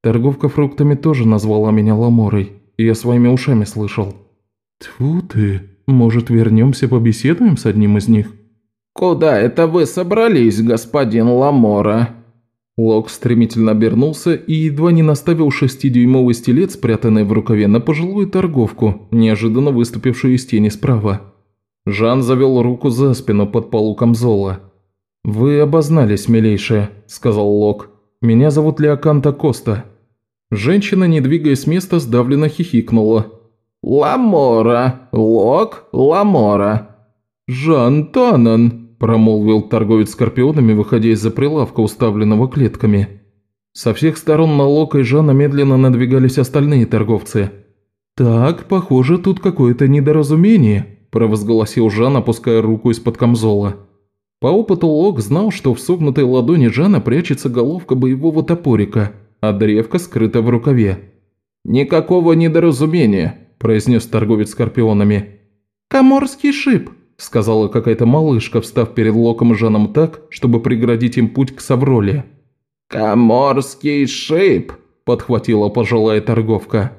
«Торговка фруктами тоже назвала меня Ламорой, я своими ушами слышал». «Тьфу ты, может, вернемся побеседуем с одним из них?» «Куда это вы собрались, господин Ламора?» Лок стремительно обернулся и едва не наставил шестидюймовый стилет, спрятанный в рукаве, на пожилую торговку, неожиданно выступившую из тени справа. Жан завел руку за спину под полу камзола. «Вы обознались, милейшая», – сказал Лок. «Меня зовут Леоканта Коста». Женщина, не двигаясь с места, сдавленно хихикнула. «Ламора! Лок Ламора!» «Жан Танан!» – промолвил торговец скорпионами, выходя из-за прилавка, уставленного клетками. Со всех сторон на Лока и Жана медленно надвигались остальные торговцы. «Так, похоже, тут какое-то недоразумение», – провозгласил Жан, опуская руку из-под камзола. По опыту Лок знал, что в согнутой ладони Жана прячется головка боевого топорика, а древко скрыто в рукаве. «Никакого недоразумения», – произнес торговец скорпионами. «Коморский шип», – сказала какая-то малышка, встав перед Локом и Жаном так, чтобы преградить им путь к Савроле. «Коморский шип», – подхватила пожилая торговка.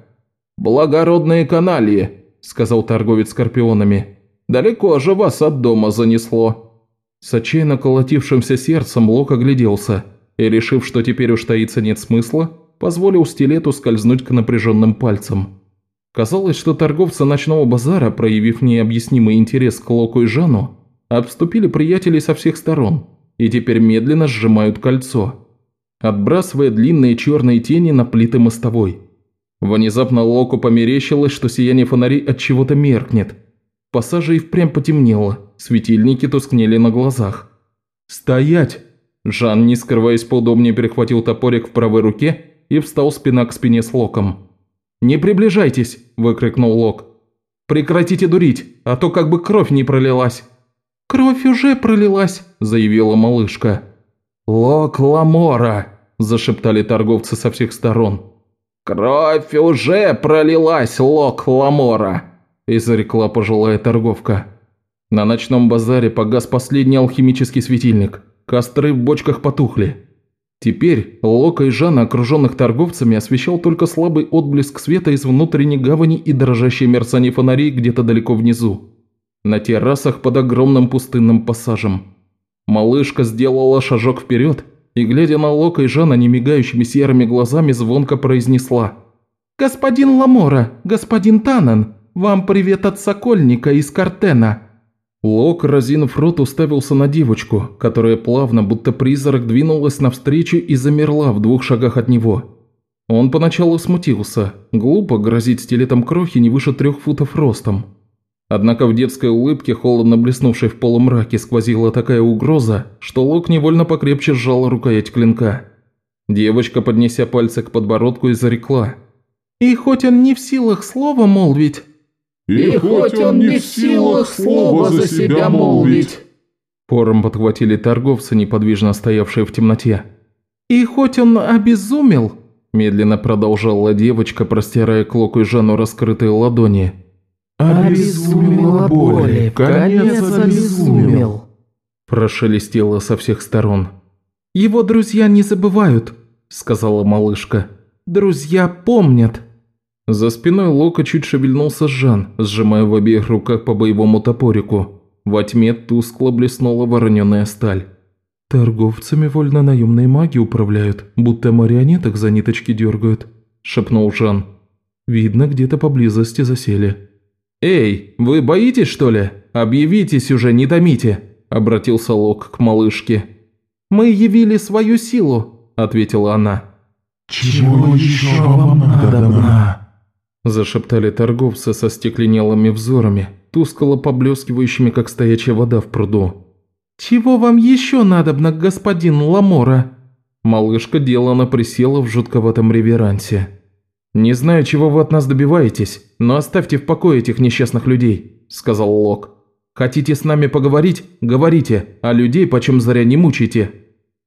«Благородные канальи», – сказал торговец скорпионами. «Далеко же вас от дома занесло». С отчаянно колотившимся сердцем Лок огляделся и, решив, что теперь уж таиться нет смысла, позволил стилету скользнуть к напряженным пальцам. Казалось, что торговцы ночного базара, проявив необъяснимый интерес к Локу и Жану, обступили приятелей со всех сторон и теперь медленно сжимают кольцо, отбрасывая длинные черные тени на плиты мостовой. Внезапно Локу померещилось, что сияние фонарей от чего-то меркнет. В пассаже и впрямь потемнело, светильники тускнели на глазах. «Стоять!» Жан, не скрываясь поудобнее, перехватил топорик в правой руке и встал спина к спине с Локом. «Не приближайтесь!» – выкрикнул Лок. «Прекратите дурить, а то как бы кровь не пролилась!» «Кровь уже пролилась!» – заявила малышка. «Лок Ламора!» – зашептали торговцы со всех сторон. «Кровь уже пролилась, Лок Ламора!» – изрекла пожилая торговка. На ночном базаре погас последний алхимический светильник. Костры в бочках потухли. Теперь Лока и Жана, окруженных торговцами, освещал только слабый отблеск света из внутренней гавани и дрожащие мерцание фонарей где-то далеко внизу. На террасах под огромным пустынным пассажем. Малышка сделала шажок вперед и, глядя на Лока и Жана немигающими серыми глазами, звонко произнесла. «Господин Ламора, господин Танан, вам привет от Сокольника из Картена». Лок, разинув рот, уставился на девочку, которая плавно, будто призрак, двинулась навстречу и замерла в двух шагах от него. Он поначалу смутился. Глупо грозить стилетом крохи не выше трех футов ростом. Однако в детской улыбке, холодно блеснувшей в полумраке, сквозила такая угроза, что Лок невольно покрепче сжал рукоять клинка. Девочка, поднеся пальцы к подбородку, и зарекла. «И хоть он не в силах слова молвить...» «И хоть он не в силах слова за себя молвить...» Пором подхватили торговцы, неподвижно стоявшие в темноте. «И хоть он обезумел...» Медленно продолжала девочка, простирая к Локу и Жану раскрытые ладони. «Обезумела боли, конец обезумел», прошелестело со всех сторон. «Его друзья не забывают», – сказала малышка. «Друзья помнят». За спиной Лока чуть шевельнулся Жан, сжимая в обеих руках по боевому топорику. Во тьме тускло блеснула вороненая сталь. «Торговцами вольно-наемные маги управляют, будто марионеток за ниточки дергают», – шепнул Жан. «Видно, где-то поблизости засели». «Эй, вы боитесь, что ли? Объявитесь уже, не томите!» – обратился Лок к малышке. «Мы явили свою силу», – ответила она. «Чего еще вам надо?» – зашептали торговцы со стекленелыми взорами, тускло поблескивающими, как стоячая вода в пруду. «Чего вам еще надобно, господин Ламора?» Малышка делано присела в жутковатом реверансе. «Не знаю, чего вы от нас добиваетесь, но оставьте в покое этих несчастных людей», – сказал Лок. «Хотите с нами поговорить? Говорите, а людей почем зря не мучайте».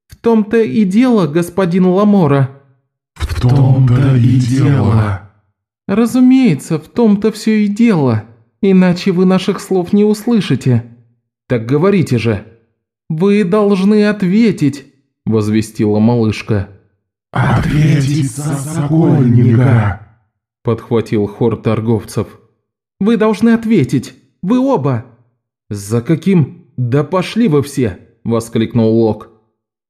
«В том-то и дело, господин Ламора». «В том-то и дело». «Разумеется, в том-то все и дело, иначе вы наших слов не услышите». «Так говорите же». «Вы должны ответить», – возвестила малышка. «Ответить за Сокольника!» – подхватил хор торговцев. «Вы должны ответить! Вы оба!» «За каким? Да пошли вы все!» – воскликнул Лок.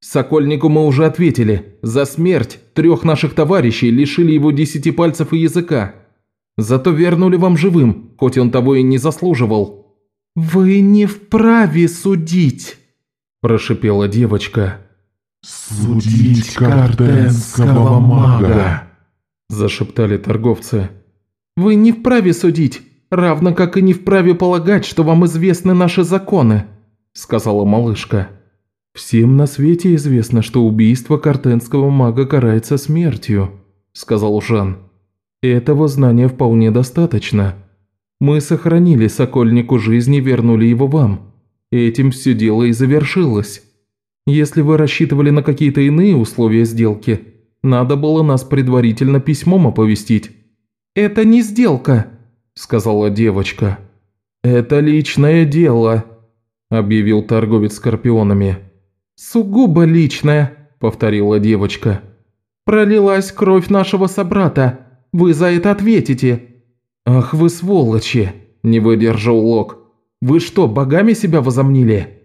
«Сокольнику мы уже ответили. За смерть трех наших товарищей лишили его десяти пальцев и языка. Зато вернули вам живым, хоть он того и не заслуживал». «Вы не вправе судить!» – прошипела девочка. «Судить картенского мага!» – зашептали торговцы. «Вы не вправе судить, равно как и не вправе полагать, что вам известны наши законы», – сказала малышка. «Всем на свете известно, что убийство картенского мага карается смертью», – сказал Жан. «Этого знания вполне достаточно. Мы сохранили Сокольнику жизнь и вернули его вам. Этим все дело и завершилось». Если вы рассчитывали на какие-то иные условия сделки, надо было нас предварительно письмом оповестить». «Это не сделка», – сказала девочка. «Это личное дело», – объявил торговец скорпионами. «Сугубо личное», – повторила девочка. «Пролилась кровь нашего собрата. Вы за это ответите». «Ах вы сволочи!» – не выдержал Лок. «Вы что, богами себя возомнили?»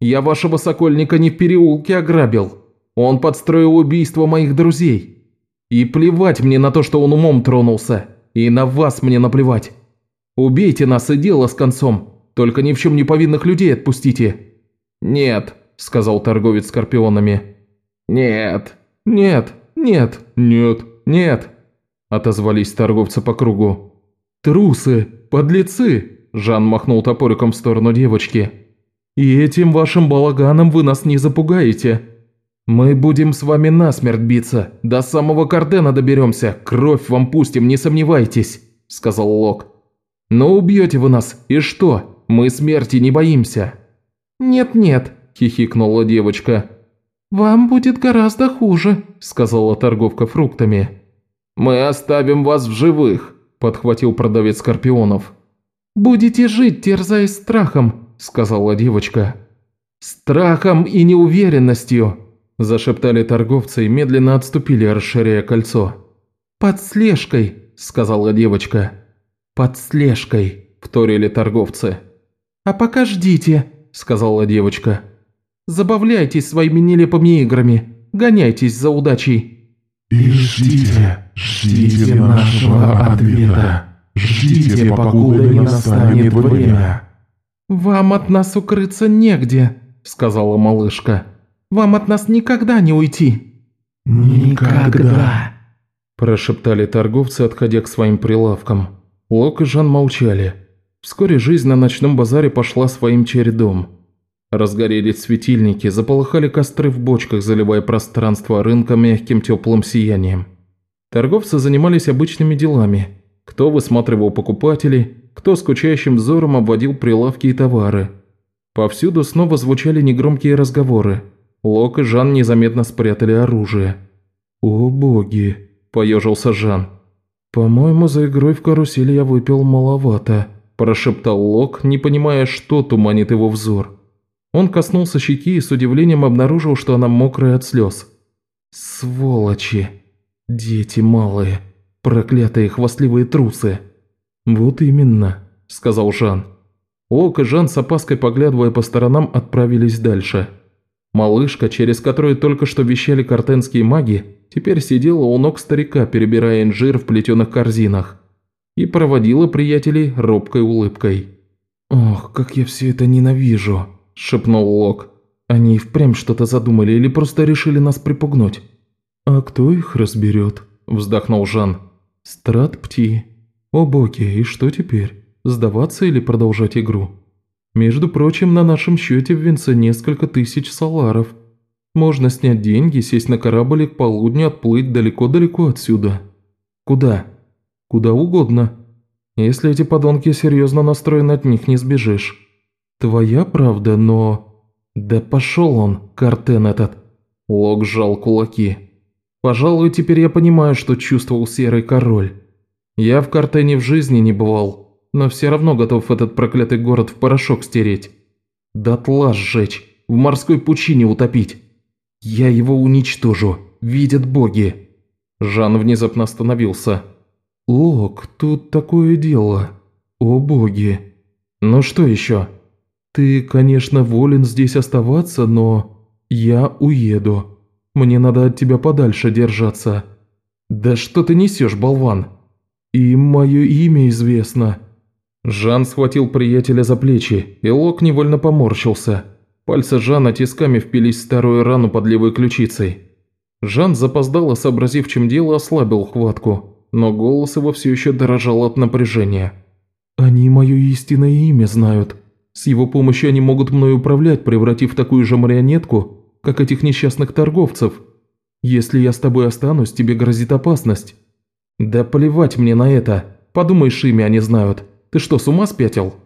Я вашего сокольника не в переулке ограбил. Он подстроил убийство моих друзей. И плевать мне на то, что он умом тронулся. И на вас мне наплевать. Убейте нас и дело с концом. Только ни в чем не повинных людей отпустите». «Нет», – сказал торговец скорпионами. «Нет, нет, нет, нет, нет», – отозвались торговцы по кругу. «Трусы, подлецы!» – Жан махнул топориком в сторону девочки. И этим вашим балаганом вы нас не запугаете. Мы будем с вами насмерть биться, до самого Кардена доберемся, кровь вам пустим, не сомневайтесь», – сказал Лок. «Но убьете вы нас, и что? Мы смерти не боимся». «Нет-нет», – хихикнула девочка. «Вам будет гораздо хуже», – сказала торговка фруктами. «Мы оставим вас в живых», – подхватил продавец скорпионов. «Будете жить, терзаясь страхом, сказала девочка. «Страхом и неуверенностью!» – зашептали торговцы и медленно отступили, расширяя кольцо. «Под слежкой!» – сказала девочка. «Под слежкой!» – вторили торговцы. «А пока ждите!» – сказала девочка. «Забавляйтесь своими нелепыми играми, гоняйтесь за удачей!» «И ждите, ждите нашего ответа, ждите, покуда не настанет время!» «Вам от нас укрыться негде», – сказала малышка. «Вам от нас никогда не уйти». «Никогда», – прошептали торговцы, отходя к своим прилавкам. Лок и Жан молчали. Вскоре жизнь на ночном базаре пошла своим чередом. Разгорелись светильники, заполыхали костры в бочках, заливая пространство рынка мягким теплым сиянием. Торговцы занимались обычными делами. Кто высматривал покупателей, кто скучающим взором обводил прилавки и товары. Повсюду снова звучали негромкие разговоры. Лок и Жан незаметно спрятали оружие. «О боги!» – поежился Жан. «По-моему, за игрой в карусель я выпил маловато», – прошептал Лок, не понимая, что туманит его взор. Он коснулся щеки и с удивлением обнаружил, что она мокрая от слез. «Сволочи! Дети малые! Проклятые хвастливые трусы!» «Вот именно», – сказал Жан. Ок и Жан с опаской поглядывая по сторонам отправились дальше. Малышка, через которую только что вещали картенские маги, теперь сидела у ног старика, перебирая инжир в плетеных корзинах, и проводила приятелей робкой улыбкой. «Ох, как я все это ненавижу», – шепнул Лок. «Они и впрямь что-то задумали или просто решили нас припугнуть?» «А кто их разберет?» – вздохнул Жан. «Страт Пти». «О боги, и что теперь? сдаваться или продолжать игру. Между прочим, на нашем счете в венце несколько тысяч саларов. Можно снять деньги, сесть на корабль и к полудню отплыть далеко-далеко отсюда. Куда? Куда угодно. Если эти подонки серьезно настроены, от них не сбежишь. Твоя правда, но... Да пошел он, картен этот. Лок сжал кулаки. Пожалуй, теперь я понимаю, что чувствовал серый король. Я в картене в жизни не бывал, но все равно готов этот проклятый город в порошок стереть. Дотла сжечь, в морской пучине утопить. Я его уничтожу, видят боги. Жан внезапно остановился. «Лок, тут такое дело. О боги. Ну что еще?» «Ты, конечно, волен здесь оставаться, но я уеду. Мне надо от тебя подальше держаться». «Да что ты несешь, болван?» «И мое имя известно». Жан схватил приятеля за плечи, и Лок невольно поморщился. Пальцы Жана тисками впились в старую рану под левой ключицей. Жан запоздало, сообразив, чем дело, ослабил хватку, но голос его все еще дрожал от напряжения. «Они мое истинное имя знают. С его помощью они могут мной управлять, превратив такую же марионетку, как этих несчастных торговцев. Если я с тобой останусь, тебе грозит опасность». «Да плевать мне на это. Подумаешь, имя они знают. Ты что, с ума спятил?»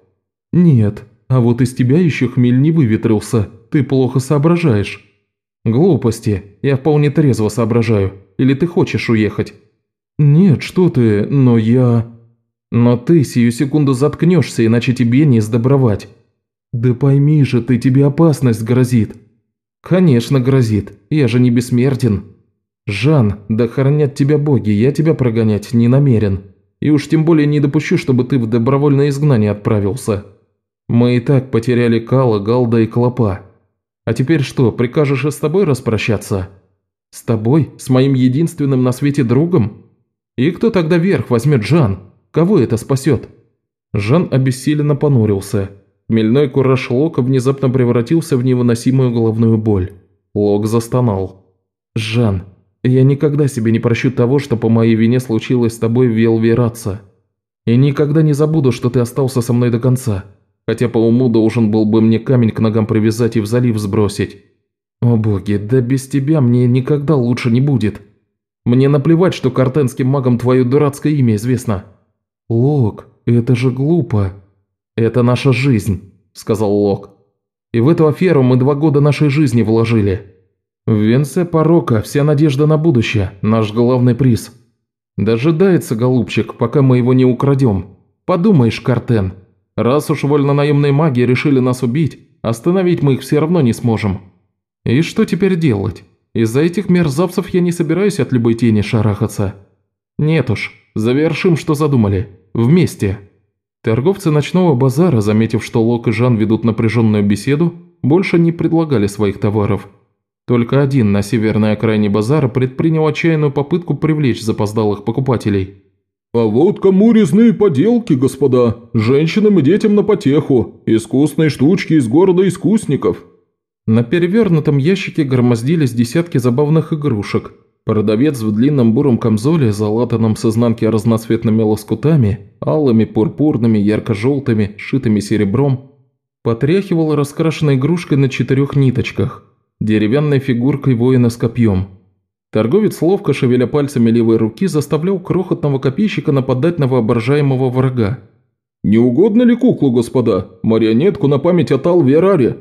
«Нет, а вот из тебя еще хмель не выветрился. Ты плохо соображаешь». «Глупости. Я вполне трезво соображаю. Или ты хочешь уехать?» «Нет, что ты, но я...» «Но ты сию секунду заткнешься, иначе тебе не сдобровать». «Да пойми же ты, тебе опасность грозит». «Конечно грозит. Я же не бессмертен». «Жан, да хранят тебя боги, я тебя прогонять не намерен. И уж тем более не допущу, чтобы ты в добровольное изгнание отправился. Мы и так потеряли Кала, Галда и Клопа. А теперь что, прикажешь и с тобой распрощаться? С тобой? С моим единственным на свете другом? И кто тогда верх возьмет Жан? Кого это спасет?» Жан обессиленно понурился. Хмельной кураж Лока внезапно превратился в невыносимую головную боль. Лок застонал. «Жан, я никогда себе не прощу того, что по моей вине случилось с тобой в Велвераца. И никогда не забуду, что ты остался со мной до конца хотя по уму должен был бы мне камень к ногам привязать и в залив сбросить. О боги, да без тебя мне никогда лучше не будет. Мне наплевать, что картенским магам твое дурацкое имя известно». «Лок, это же глупо». «Это наша жизнь», – сказал Лок. «И в эту аферу мы два года нашей жизни вложили. В венце порока вся надежда на будущее, наш главный приз. Дожидается, голубчик, пока мы его не украдем. Подумаешь, Картен, Раз уж вольнонаемные маги решили нас убить, остановить мы их все равно не сможем. И что теперь делать? Из-за этих мерзавцев я не собираюсь от любой тени шарахаться. Нет уж, завершим, что задумали. Вместе. Торговцы ночного базара, заметив, что Лок и Жан ведут напряженную беседу, больше не предлагали своих товаров. Только один на северной окраине базара предпринял отчаянную попытку привлечь запоздалых покупателей – «А вот кому резные поделки, господа, женщинам и детям на потеху, искусные штучки из города искусников». На перевернутом ящике громоздились десятки забавных игрушек. Продавец в длинном буром камзоле, залатанном с изнанки разноцветными лоскутами, алыми, пурпурными, ярко-желтыми, шитыми серебром, потряхивал раскрашенной игрушкой на четырех ниточках, деревянной фигуркой воина с копьем – Торговец, ловко шевеля пальцами левой руки, заставлял крохотного копейщика нападать на воображаемого врага. «Не угодно ли куклу, господа? Марионетку на память о Талвераре?»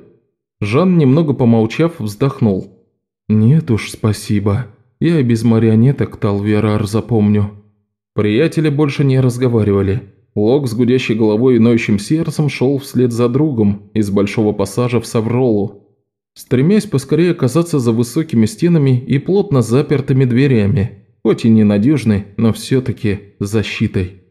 Жан, немного помолчав, вздохнул. «Нет уж, спасибо. Я и без марионеток Талверар запомню». Приятели больше не разговаривали. Лок с гудящей головой и ноющим сердцем шел вслед за другом из большого пассажа в Савролу, стремясь поскорее оказаться за высокими стенами и плотно запертыми дверями, хоть и ненадежной, но все-таки защитой.